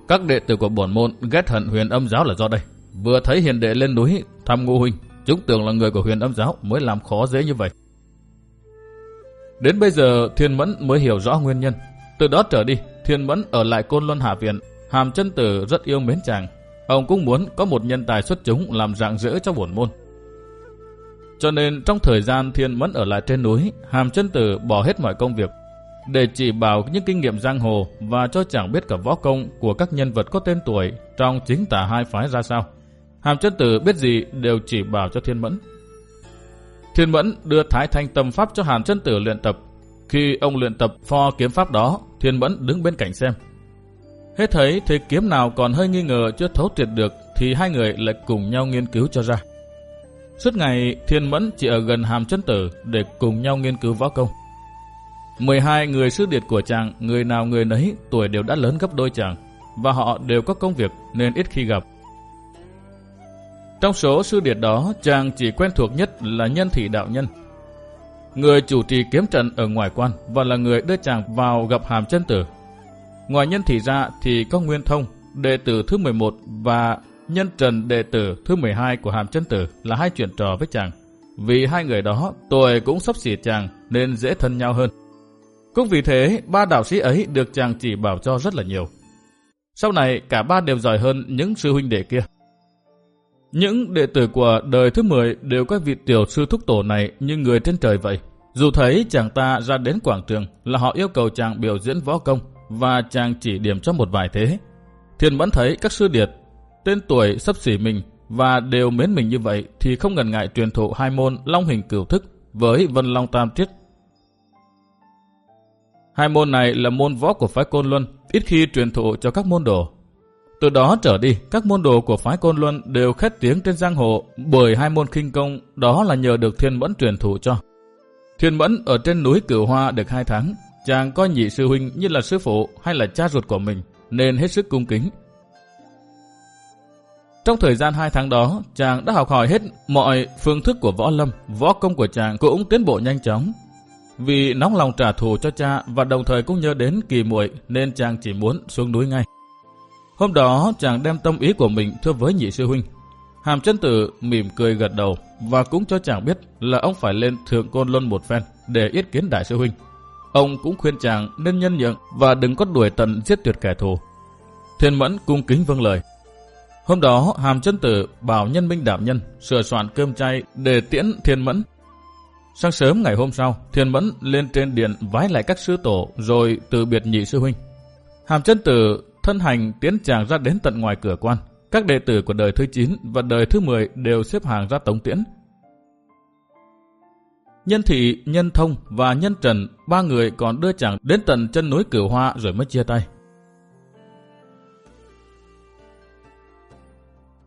Các đệ tử của bổn môn ghét hận huyền âm giáo là do đây. Vừa thấy hiền đệ lên núi thăm ngũ huynh, chúng tưởng là người của huyền âm giáo mới làm khó dễ như vậy. Đến bây giờ Thiên Mẫn mới hiểu rõ nguyên nhân. Từ đó trở đi, Thiên Mẫn ở lại Côn Luân Hạ Viện. Hàm chân tử rất yêu mến chàng. Ông cũng muốn có một nhân tài xuất chúng làm dạng rỡ cho bổn môn. Cho nên trong thời gian Thiên Mẫn ở lại trên núi, Hàm chân tử bỏ hết mọi công việc để chỉ bảo những kinh nghiệm giang hồ và cho chàng biết cả võ công của các nhân vật có tên tuổi trong chính tả hai phái ra sao. Hàm chân tử biết gì đều chỉ bảo cho Thiên Mẫn. Thiên Mẫn đưa Thái Thanh tâm pháp cho Hàm chân tử luyện tập. Khi ông luyện tập pho kiếm pháp đó, Thiên Mẫn đứng bên cạnh xem. Hết thấy thế kiếm nào còn hơi nghi ngờ chưa thấu triệt được thì hai người lại cùng nhau nghiên cứu cho ra. Suốt ngày Thiên Mẫn chỉ ở gần Hàm chân tử để cùng nhau nghiên cứu võ công. 12 người sư điệt của chàng, người nào người nấy tuổi đều đã lớn gấp đôi chàng, và họ đều có công việc nên ít khi gặp. Trong số sư điệt đó, chàng chỉ quen thuộc nhất là nhân thị đạo nhân. Người chủ trì kiếm trận ở ngoài quan và là người đưa chàng vào gặp hàm chân tử. Ngoài nhân thị ra thì có Nguyên Thông, đệ tử thứ 11 và nhân trần đệ tử thứ 12 của hàm chân tử là hai chuyện trò với chàng. Vì hai người đó tuổi cũng sắp xỉ chàng nên dễ thân nhau hơn. Cũng vì thế, ba đạo sĩ ấy được chàng chỉ bảo cho rất là nhiều. Sau này, cả ba đều giỏi hơn những sư huynh đệ kia. Những đệ tử của đời thứ 10 đều có vị tiểu sư thúc tổ này như người trên trời vậy. Dù thấy chàng ta ra đến quảng trường là họ yêu cầu chàng biểu diễn võ công và chàng chỉ điểm cho một vài thế. Thiên vẫn thấy các sư điệt, tên tuổi sắp xỉ mình và đều mến mình như vậy thì không ngần ngại truyền thụ hai môn long hình cửu thức với Vân Long Tam Triết Hai môn này là môn võ của phái Côn Luân, ít khi truyền thụ cho các môn đồ. Từ đó trở đi, các môn đồ của phái Côn Luân đều khét tiếng trên giang hồ bởi hai môn khinh công đó là nhờ được Thiên Mẫn truyền thụ cho. Thiên Mẫn ở trên núi Cửu Hoa được hai tháng, chàng coi nhị sư huynh như là sư phụ hay là cha ruột của mình, nên hết sức cung kính. Trong thời gian hai tháng đó, chàng đã học hỏi hết mọi phương thức của võ lâm, võ công của chàng cũng tiến bộ nhanh chóng, vì nóng lòng trả thù cho cha và đồng thời cũng nhớ đến kỳ muội nên chàng chỉ muốn xuống núi ngay. Hôm đó chàng đem tâm ý của mình thưa với nhị sư huynh. Hàm chân tử mỉm cười gật đầu và cũng cho chàng biết là ông phải lên thượng côn luân một phen để yết kiến đại sư huynh. Ông cũng khuyên chàng nên nhân nhượng và đừng có đuổi tận giết tuyệt kẻ thù. Thiên mẫn cung kính vâng lời. Hôm đó Hàm chân tử bảo nhân minh đảm nhân sửa soạn cơm chay để tiễn thiên mẫn Sáng sớm ngày hôm sau, Thiên Mẫn lên trên điện vái lại các sư tổ rồi từ biệt nhị sư huynh. Hàm chân tử thân hành tiến chàng ra đến tận ngoài cửa quan. Các đệ tử của đời thứ 9 và đời thứ 10 đều xếp hàng ra tống tiễn. Nhân thị, nhân thông và nhân trần, ba người còn đưa chàng đến tận chân núi cửu hoa rồi mới chia tay.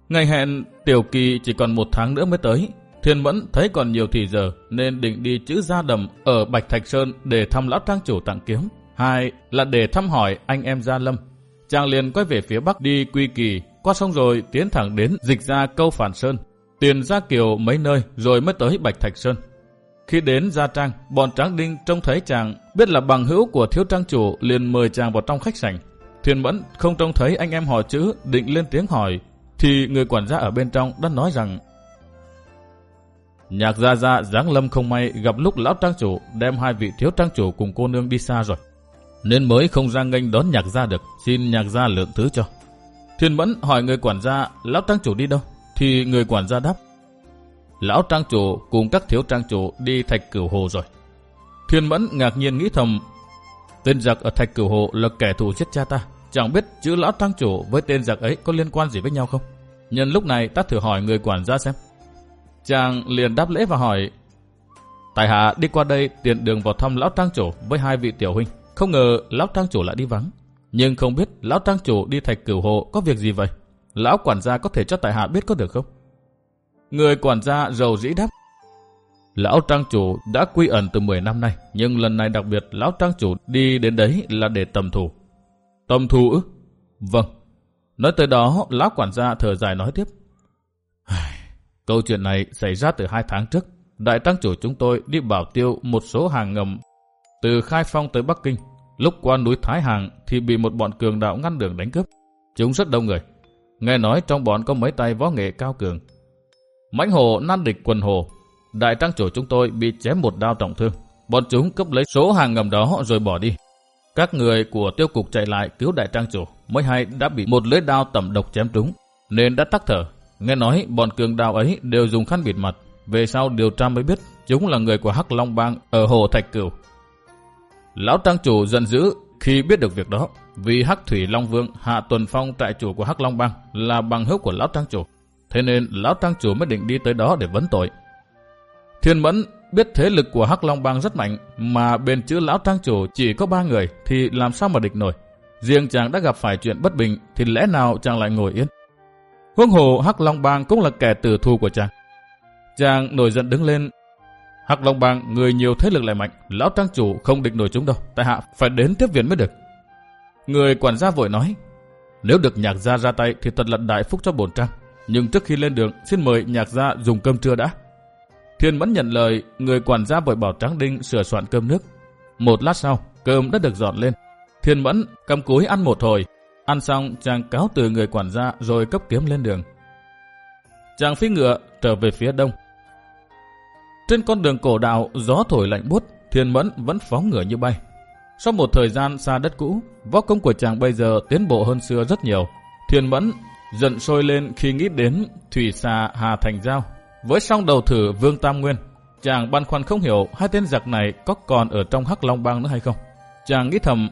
Ngày hẹn tiểu kỳ chỉ còn một tháng nữa mới tới. Thiên Mẫn thấy còn nhiều thì giờ nên định đi chữ gia đầm ở Bạch Thạch Sơn để thăm lão trang chủ tặng kiếm. Hai là để thăm hỏi anh em Gia Lâm. Chàng liền quay về phía bắc đi quy kỳ, qua sông rồi tiến thẳng đến dịch ra câu Phản Sơn, tiền ra kiều mấy nơi rồi mới tới Bạch Thạch Sơn. Khi đến Gia Trang, bọn Tráng Đinh trông thấy chàng biết là bằng hữu của thiếu trang chủ liền mời chàng vào trong khách sảnh. Thiên Mẫn không trông thấy anh em họ chữ định lên tiếng hỏi thì người quản gia ở bên trong đã nói rằng Nhạc gia gia giáng lâm không may gặp lúc lão trang chủ đem hai vị thiếu trang chủ cùng cô nương đi xa rồi. Nên mới không ra nghênh đón nhạc gia được, xin nhạc gia lượng thứ cho. Thiên Mẫn hỏi người quản gia lão trang chủ đi đâu? Thì người quản gia đáp Lão trang chủ cùng các thiếu trang chủ đi thạch cửu hồ rồi. Thiên Mẫn ngạc nhiên nghĩ thầm Tên giặc ở thạch cửu hồ là kẻ thù giết cha ta. Chẳng biết chữ lão trang chủ với tên giặc ấy có liên quan gì với nhau không? Nhân lúc này ta thử hỏi người quản gia xem. Chàng liền đáp lễ và hỏi Tài hạ đi qua đây tiện đường vào thăm lão trang chủ với hai vị tiểu huynh. Không ngờ lão trang chủ lại đi vắng. Nhưng không biết lão trang chủ đi thạch cửu hộ có việc gì vậy? Lão quản gia có thể cho tài hạ biết có được không? Người quản gia rầu dĩ đáp. Lão trang chủ đã quy ẩn từ 10 năm nay, nhưng lần này đặc biệt lão trang chủ đi đến đấy là để tầm thủ. Tâm thu ư? Vâng. Nói tới đó, lão quản gia thở dài nói tiếp. Câu chuyện này xảy ra từ hai tháng trước. Đại tăng chủ chúng tôi đi bảo tiêu một số hàng ngầm từ Khai Phong tới Bắc Kinh. Lúc qua núi Thái Hàng thì bị một bọn cường đạo ngăn đường đánh cướp. Chúng rất đông người. Nghe nói trong bọn có mấy tay võ nghệ cao cường. Mãnh hồ nan địch quần hồ. Đại tăng chủ chúng tôi bị chém một đao trọng thương. Bọn chúng cấp lấy số hàng ngầm đó rồi bỏ đi. Các người của tiêu cục chạy lại cứu đại trang chủ. Mới hay đã bị một lưỡi đao tẩm độc chém trúng. Nên đã tắc thở Nghe nói, bọn cường đao ấy đều dùng khăn bịt mặt. Về sau điều tra mới biết, chúng là người của Hắc Long Bang ở Hồ Thạch Cửu. Lão Trang Chủ giận dữ khi biết được việc đó. Vì Hắc Thủy Long Vương Hạ Tuần Phong trại chủ của Hắc Long Bang là bằng hữu của Lão Trang Chủ. Thế nên Lão Trang Chủ mới định đi tới đó để vấn tội. Thiên Mẫn biết thế lực của Hắc Long Bang rất mạnh mà bên chữ Lão Trang Chủ chỉ có ba người thì làm sao mà địch nổi. Riêng chàng đã gặp phải chuyện bất bình thì lẽ nào chàng lại ngồi yên. Huống hồ Hắc Long Bang cũng là kẻ tử thù của chàng. Chàng nổi giận đứng lên. Hắc Long Bang người nhiều thế lực lại mạnh, lão trang chủ không địch nổi chúng đâu, tại hạ phải đến tiếp viện mới được. Người quản gia vội nói, nếu được nhạc gia ra tay thì thật là đại phúc cho bổn trang. Nhưng trước khi lên đường, xin mời nhạc gia dùng cơm trưa đã. Thiên Mẫn nhận lời, người quản gia vội bảo Tráng Đinh sửa soạn cơm nước. Một lát sau, cơm đã được dọn lên. Thiên Mẫn cầm cúi ăn một hồi, Ăn xong, chàng cáo từ người quản gia rồi cấp kiếm lên đường. Chàng phi ngựa trở về phía đông. Trên con đường cổ đạo, gió thổi lạnh bút, thiên mẫn vẫn phóng ngựa như bay. Sau một thời gian xa đất cũ, võ công của chàng bây giờ tiến bộ hơn xưa rất nhiều. Thiên mẫn giận sôi lên khi nghĩ đến thủy xà Hà Thành Giao. Với song đầu thử Vương Tam Nguyên, chàng băn khoăn không hiểu hai tên giặc này có còn ở trong Hắc Long Bang nữa hay không. Chàng nghĩ thầm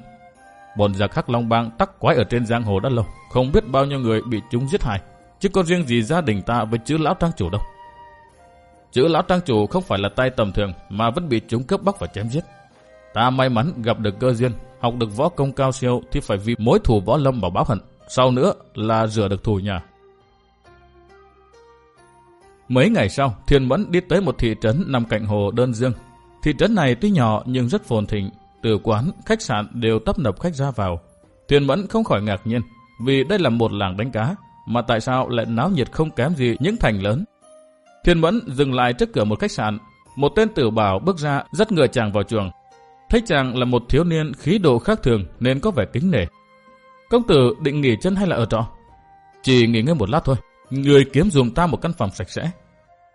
Bọn giặc Hắc Long Bang tắc quái ở trên giang hồ đã lâu, không biết bao nhiêu người bị chúng giết hại. Chứ có riêng gì gia đình ta với chữ lão trang chủ đâu. Chữ lão trang chủ không phải là tay tầm thường mà vẫn bị chúng cướp bắt và chém giết. Ta may mắn gặp được cơ duyên, học được võ công cao siêu thì phải vì mối thù võ lâm mà báo hận. Sau nữa là rửa được thù nhà. Mấy ngày sau, Thiên Mẫn đi tới một thị trấn nằm cạnh hồ Đơn Dương. Thị trấn này tuy nhỏ nhưng rất phồn thịnh, từ quán, khách sạn đều tấp nập khách ra vào. Thiên Mẫn không khỏi ngạc nhiên, vì đây là một làng đánh cá, mà tại sao lại náo nhiệt không kém gì những thành lớn. Thiên Mẫn dừng lại trước cửa một khách sạn, một tên tử bảo bước ra dắt ngựa chàng vào chuồng. Thấy chàng là một thiếu niên khí độ khác thường nên có vẻ kính nể. Công tử định nghỉ chân hay là ở trọ? Chỉ nghỉ ngơi một lát thôi, người kiếm dùm ta một căn phòng sạch sẽ.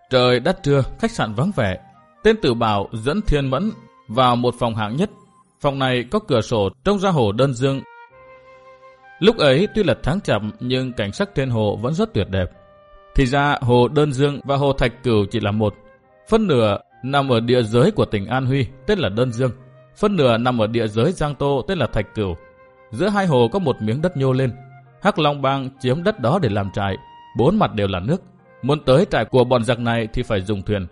Trời đất trưa, khách sạn vắng vẻ. Tên tử bảo dẫn Thiên Mẫn vào một phòng hạng nhất Phòng này có cửa sổ trông ra hồ đơn dương. Lúc ấy tuy là tháng chậm nhưng cảnh sắc trên hồ vẫn rất tuyệt đẹp. Thì ra hồ đơn dương và hồ thạch cửu chỉ là một. Phân nửa nằm ở địa giới của tỉnh An Huy, tên là Đơn Dương. Phân nửa nằm ở địa giới Giang Tô, tên là Thạch Cửu. Giữa hai hồ có một miếng đất nhô lên. Hắc Long Bang chiếm đất đó để làm trại, bốn mặt đều là nước. Muốn tới trại của bọn giặc này thì phải dùng thuyền.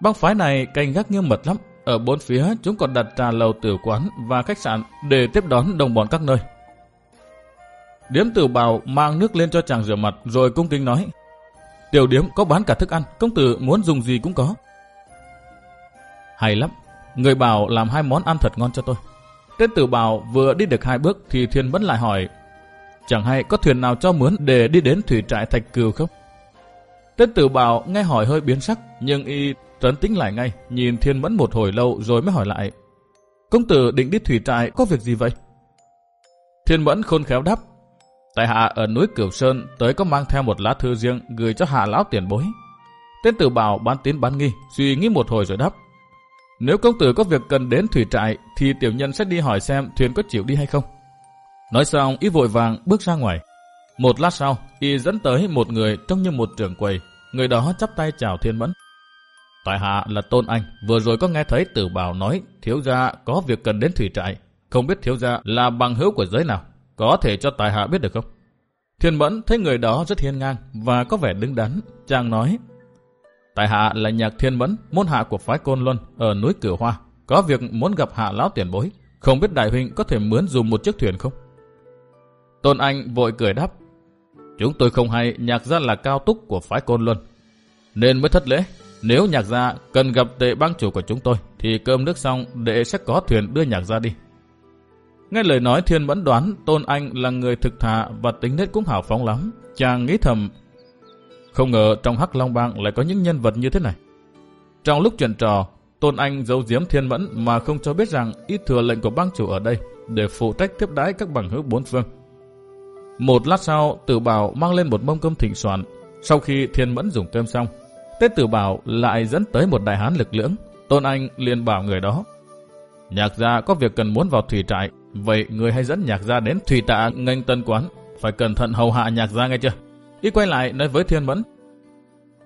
Băng phái này canh gác nghiêm mật lắm. Ở bốn phía chúng còn đặt trà lầu tử quán và khách sạn để tiếp đón đồng bọn các nơi. Điếm tử bào mang nước lên cho chàng rửa mặt rồi cung kính nói. Tiểu điếm có bán cả thức ăn, công tử muốn dùng gì cũng có. Hay lắm, người bảo làm hai món ăn thật ngon cho tôi. Tên tử bào vừa đi được hai bước thì thiên vẫn lại hỏi. Chẳng hay có thuyền nào cho mướn để đi đến thủy trại thạch cừu không? Tên tử bảo nghe hỏi hơi biến sắc, nhưng y trấn tĩnh lại ngay, nhìn thiên mẫn một hồi lâu rồi mới hỏi lại. Công tử định đi thủy trại có việc gì vậy? Thiên mẫn khôn khéo đáp. Tại hạ ở núi Cửu Sơn tới có mang theo một lá thư riêng gửi cho hạ lão tiền bối. Tên tử bảo bán tín bán nghi, suy nghĩ một hồi rồi đáp. Nếu công tử có việc cần đến thủy trại thì tiểu nhân sẽ đi hỏi xem thuyền có chịu đi hay không. Nói xong, y vội vàng bước ra ngoài. Một lát sau, y dẫn tới một người trông như một trưởng quầy. Người đó chắp tay chào thiên mẫn. Tại hạ là Tôn Anh, vừa rồi có nghe thấy tử bảo nói thiếu gia có việc cần đến thủy trại. Không biết thiếu gia là bằng hữu của giới nào, có thể cho tại hạ biết được không? Thiên mẫn thấy người đó rất hiên ngang và có vẻ đứng đắn. Chàng nói, tại hạ là nhạc thiên mẫn, môn hạ của phái Côn Luân ở núi Cửu Hoa. Có việc muốn gặp hạ lão tiền bối, không biết đại huynh có thể mướn dùng một chiếc thuyền không? Tôn Anh vội cười đáp, chúng tôi không hay nhạc gia là cao túc của phái Côn Luân, nên mới thất lễ. Nếu nhạc gia cần gặp tệ bang chủ của chúng tôi, thì cơm nước xong đệ sẽ có thuyền đưa nhạc gia đi. Nghe lời nói thiên vẫn đoán Tôn Anh là người thực thà và tính nết cũng hào phóng lắm. Chàng nghĩ thầm, không ngờ trong Hắc Long Bang lại có những nhân vật như thế này. Trong lúc chuyện trò, Tôn Anh giấu giếm thiên mẫn mà không cho biết rằng ít thừa lệnh của bang chủ ở đây để phụ trách tiếp đái các bằng hữu bốn phương. Một lát sau, tử bảo mang lên một mâm cơm thịnh soạn. Sau khi thiên mẫn dùng cơm xong, Tết tử bảo lại dẫn tới một đại hán lực lưỡng. Tôn Anh liền bảo người đó. Nhạc gia có việc cần muốn vào thủy trại, vậy người hãy dẫn nhạc gia đến thủy tạ nghênh tân quán. Phải cẩn thận hầu hạ nhạc gia nghe chưa? Y quay lại nói với thiên mẫn.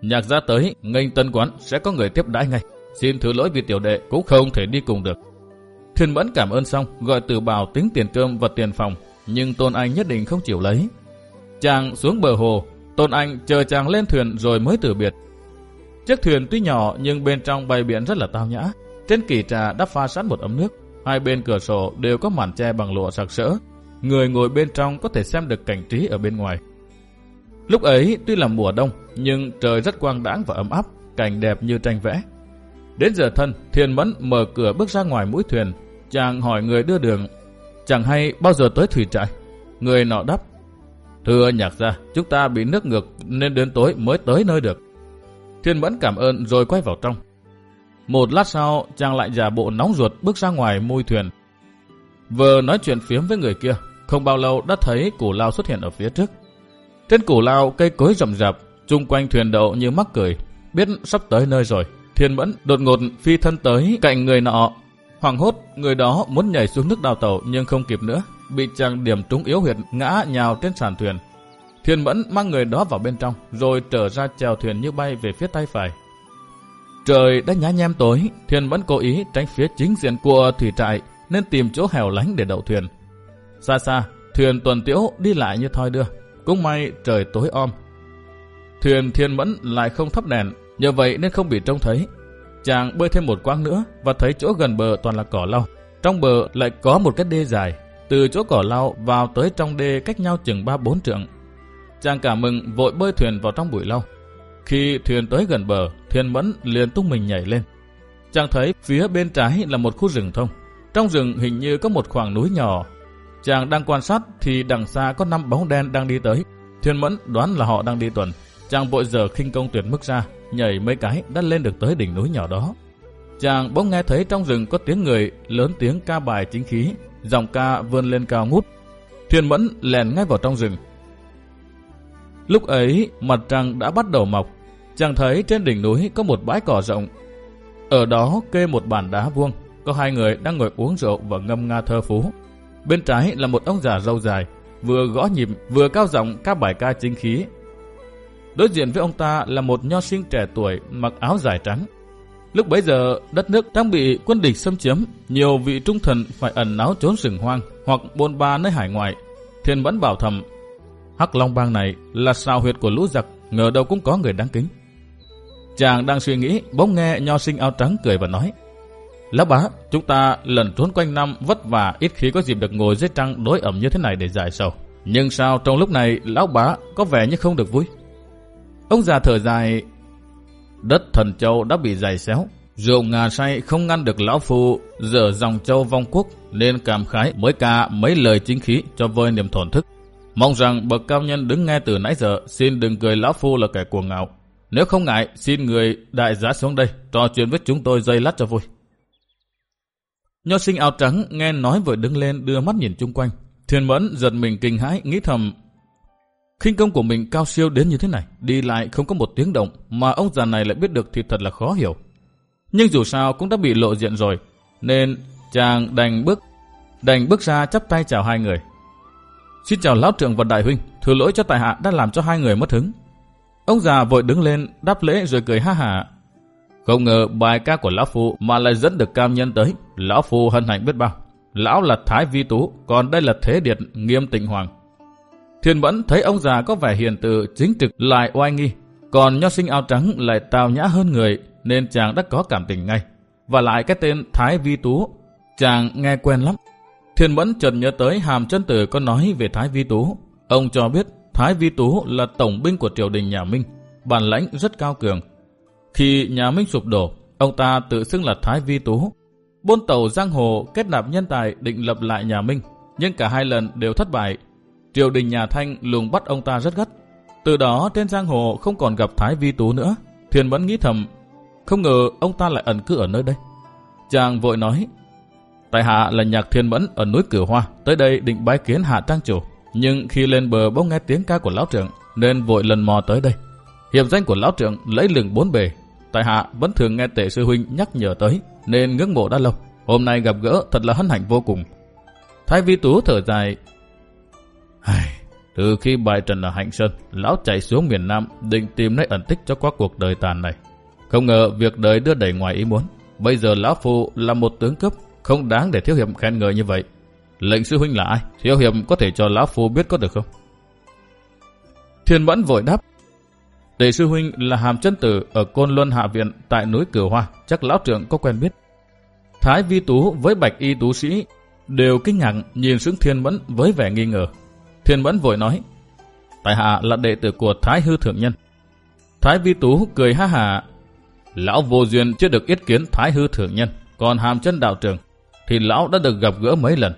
Nhạc gia tới nghênh tân quán sẽ có người tiếp đãi ngay. Xin thứ lỗi vì tiểu đệ cũng không thể đi cùng được. Thiên mẫn cảm ơn xong, gọi tử bảo tính tiền cơm và tiền phòng, nhưng Tôn Anh nhất định không chịu lấy. Chàng xuống bờ hồ, Tôn Anh chờ chàng lên thuyền rồi mới từ biệt. Chiếc thuyền tuy nhỏ nhưng bên trong bày biển rất là tao nhã. Trên kỳ trà đã pha sẵn một ấm nước. Hai bên cửa sổ đều có màn che bằng lụa sặc sỡ. Người ngồi bên trong có thể xem được cảnh trí ở bên ngoài. Lúc ấy tuy là mùa đông nhưng trời rất quang đãng và ấm áp, cảnh đẹp như tranh vẽ. Đến giờ thân, Thiên Mẫn mở cửa bước ra ngoài mũi thuyền. Chàng hỏi người đưa đường, chẳng hay bao giờ tới thủy trại. Người nọ đáp, Thưa nhạc gia, chúng ta bị nước ngược nên đến tối mới tới nơi được. Thiên Mẫn cảm ơn rồi quay vào trong. Một lát sau, chàng lại giả bộ nóng ruột bước ra ngoài môi thuyền. Vừa nói chuyện phiếm với người kia, không bao lâu đã thấy củ lao xuất hiện ở phía trước. Trên củ lao cây cối rậm rạp, chung quanh thuyền đậu như mắc cười. Biết sắp tới nơi rồi, Thiên Mẫn đột ngột phi thân tới cạnh người nọ. Hoàng hốt, người đó muốn nhảy xuống nước đào tàu nhưng không kịp nữa, bị chàng điểm trúng yếu huyệt ngã nhào trên sàn thuyền. Thiên Mẫn mang người đó vào bên trong, rồi trở ra chèo thuyền như bay về phía tay phải. Trời đã nhá nhem tối, Thiên Mẫn cố ý tránh phía chính diện của thủy trại, nên tìm chỗ hẻo lánh để đậu thuyền. Xa xa, thuyền tuần tiễu đi lại như thoi đưa. Cũng may trời tối om. Thuyền Thiên Mẫn lại không thắp đèn, nhờ vậy nên không bị trông thấy. Chàng bơi thêm một quãng nữa và thấy chỗ gần bờ toàn là cỏ lau. Trong bờ lại có một cái đê dài, từ chỗ cỏ lau vào tới trong đê cách nhau chừng 3-4 trượng. Chàng cả mừng vội bơi thuyền vào trong bụi lau. Khi thuyền tới gần bờ, thuyền Mẫn liền tung mình nhảy lên. Chàng thấy phía bên trái là một khu rừng thông. Trong rừng hình như có một khoảng núi nhỏ. Chàng đang quan sát thì đằng xa có năm bóng đen đang đi tới. thuyền Mẫn đoán là họ đang đi tuần. Chàng vội giờ khinh công tuyệt mức ra, nhảy mấy cái đã lên được tới đỉnh núi nhỏ đó. Chàng bỗng nghe thấy trong rừng có tiếng người lớn tiếng ca bài chính khí, dòng ca vươn lên cao ngút. Thiên Mẫn lèn ngay vào trong rừng, Lúc ấy, mặt trăng đã bắt đầu mọc. Chàng thấy trên đỉnh núi có một bãi cỏ rộng. Ở đó kê một bàn đá vuông, có hai người đang ngồi uống rượu và ngâm nga thơ phú. Bên trái là một ông già râu dài, vừa gõ nhịp vừa cao giọng các bài ca chính khí. Đối diện với ông ta là một nho sinh trẻ tuổi mặc áo dài trắng. Lúc bấy giờ, đất nước đang bị quân địch xâm chiếm, nhiều vị trung thần phải ẩn náu trốn rừng hoang hoặc bôn ba nơi hải ngoại. Thiên vẫn bảo thầm, Hắc Long Bang này là sao huyệt của lũ giặc, ngờ đâu cũng có người đáng kính. Chàng đang suy nghĩ, bỗng nghe nho sinh áo trắng cười và nói, Lão bá, chúng ta lần trốn quanh năm vất vả ít khi có dịp được ngồi dưới trăng đối ẩm như thế này để giải sầu. Nhưng sao trong lúc này lão bá có vẻ như không được vui? Ông già thở dài, đất thần châu đã bị dày xéo. Rượu ngà say không ngăn được lão phu dở dòng châu vong quốc nên cảm khái mới ca mấy lời chính khí cho vơi niềm thổn thức. Mong rằng bậc cao nhân đứng nghe từ nãy giờ xin đừng cười lão phu là kẻ cuồng ngạo. Nếu không ngại xin người đại giá xuống đây trò chuyện với chúng tôi dây lát cho vui. Nho sinh áo trắng nghe nói vừa đứng lên đưa mắt nhìn chung quanh. Thiên mẫn giật mình kinh hãi nghĩ thầm Kinh công của mình cao siêu đến như thế này, đi lại không có một tiếng động mà ông già này lại biết được thì thật là khó hiểu. Nhưng dù sao cũng đã bị lộ diện rồi, nên chàng đành bước đành bước ra chắp tay chào hai người. Xin chào lão trưởng và đại huynh, thưa lỗi cho tại hạ đã làm cho hai người mất hứng. Ông già vội đứng lên đáp lễ rồi cười ha hả. Không ngờ bài ca của lão phu mà lại dẫn được cam nhân tới, lão phu hân hạnh biết bao. Lão là Thái Vi Tú, còn đây là Thế Điệt Nghiêm Tịnh Hoàng. Thiên Mẫn thấy ông già có vẻ hiền từ chính trực lại oai nghi, còn nho sinh áo trắng lại tào nhã hơn người nên chàng đã có cảm tình ngay. Và lại cái tên Thái Vi Tú, chàng nghe quen lắm. Thiên Mẫn chợt nhớ tới hàm chân tử có nói về Thái Vi Tú. Ông cho biết Thái Vi Tú là tổng binh của triều đình nhà Minh, bản lãnh rất cao cường. Khi nhà Minh sụp đổ, ông ta tự xưng là Thái Vi Tú. Bôn tàu giang hồ kết nạp nhân tài định lập lại nhà Minh, nhưng cả hai lần đều thất bại triều đình nhà Thanh lùng bắt ông ta rất gắt. Từ đó trên giang hồ không còn gặp Thái Vi Tú nữa. Thiền vẫn nghĩ thầm, không ngờ ông ta lại ẩn cư ở nơi đây. Chàng vội nói, tại hạ là nhạc thiên mẫn ở núi Cửu Hoa, tới đây định bái kiến hạ trang chủ. Nhưng khi lên bờ bỗng nghe tiếng ca của lão trưởng, nên vội lần mò tới đây. Hiệp danh của lão trưởng lấy lừng bốn bề. Tại hạ vẫn thường nghe tệ sư huynh nhắc nhở tới, nên ngưỡng mộ đã lâu. Hôm nay gặp gỡ thật là hân hạnh vô cùng. Thái Vi Tú thở dài, từ khi bại trận ở Hạnh Sơn, lão chạy xuống miền Nam định tìm nơi ẩn tích cho qua cuộc đời tàn này. Không ngờ việc đời đưa đẩy ngoài ý muốn. Bây giờ lão phu là một tướng cấp, không đáng để thiếu hiệp khen ngợi như vậy. Lệnh sư huynh là ai? Thiếu hiệp có thể cho lão phu biết có được không? Thiên Mẫn vội đáp. Đệ sư huynh là hàm chân tử ở Côn Luân Hạ Viện tại núi Cửu Hoa, chắc lão trưởng có quen biết. Thái Vi Tú với Bạch Y Tú Sĩ đều kinh ngạc nhìn xuống Thiên Mẫn với vẻ nghi ngờ. Thiên Mẫn vội nói, Tại hạ là đệ tử của Thái Hư Thượng Nhân. Thái Vi Tú cười ha hà, Lão vô duyên chưa được yết kiến Thái Hư Thượng Nhân, còn hàm chân đạo trường, thì lão đã được gặp gỡ mấy lần.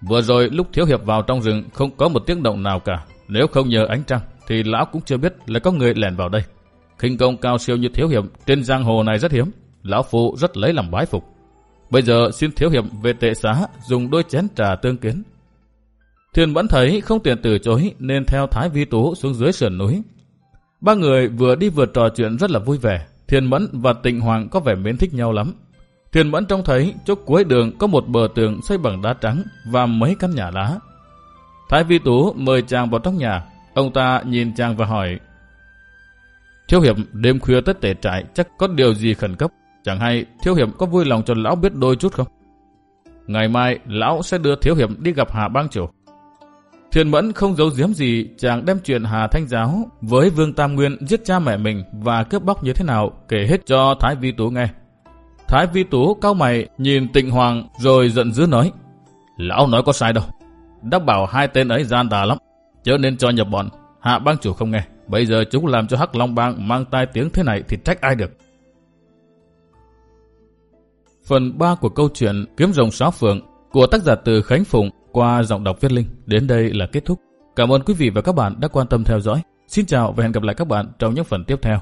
Vừa rồi lúc Thiếu Hiệp vào trong rừng không có một tiếng động nào cả. Nếu không nhờ ánh trăng, thì lão cũng chưa biết là có người lẻn vào đây. khinh công cao siêu như Thiếu Hiệp trên giang hồ này rất hiếm. Lão Phụ rất lấy làm bái phục. Bây giờ xin Thiếu Hiệp về tệ xá dùng đôi chén trà tương kiến Thiên vẫn thấy không tiện từ chối, nên theo Thái Vi Tú xuống dưới sườn núi. Ba người vừa đi vừa trò chuyện rất là vui vẻ. Thiên Mẫn và Tịnh Hoàng có vẻ mến thích nhau lắm. Thiên Mẫn trông thấy chỗ cuối đường có một bờ tường xây bằng đá trắng và mấy căn nhà lá. Thái Vi Tú mời chàng vào trong nhà. Ông ta nhìn chàng và hỏi, Thiếu Hiệp, đêm khuya tất tể trại, chắc có điều gì khẩn cấp. Chẳng hay Thiếu Hiệp có vui lòng cho lão biết đôi chút không? Ngày mai lão sẽ đưa Thiếu Hiệp đi gặp Hạ Bang Chủ. Thiền Mẫn không giấu giếm gì, chàng đem chuyện Hà Thanh Giáo với Vương Tam Nguyên giết cha mẹ mình và cướp bóc như thế nào kể hết cho Thái Vi Tú nghe. Thái Vi Tú cao mày, nhìn tịnh hoàng rồi giận dữ nói, Lão nói có sai đâu. Đã bảo hai tên ấy gian tà lắm. Chớ nên cho nhập bọn. Hạ bang chủ không nghe. Bây giờ chúng làm cho Hắc Long Bang mang tai tiếng thế này thì trách ai được. Phần 3 của câu chuyện Kiếm rồng sáu phượng của tác giả từ Khánh Phụng qua giọng đọc viết linh. Đến đây là kết thúc. Cảm ơn quý vị và các bạn đã quan tâm theo dõi. Xin chào và hẹn gặp lại các bạn trong những phần tiếp theo.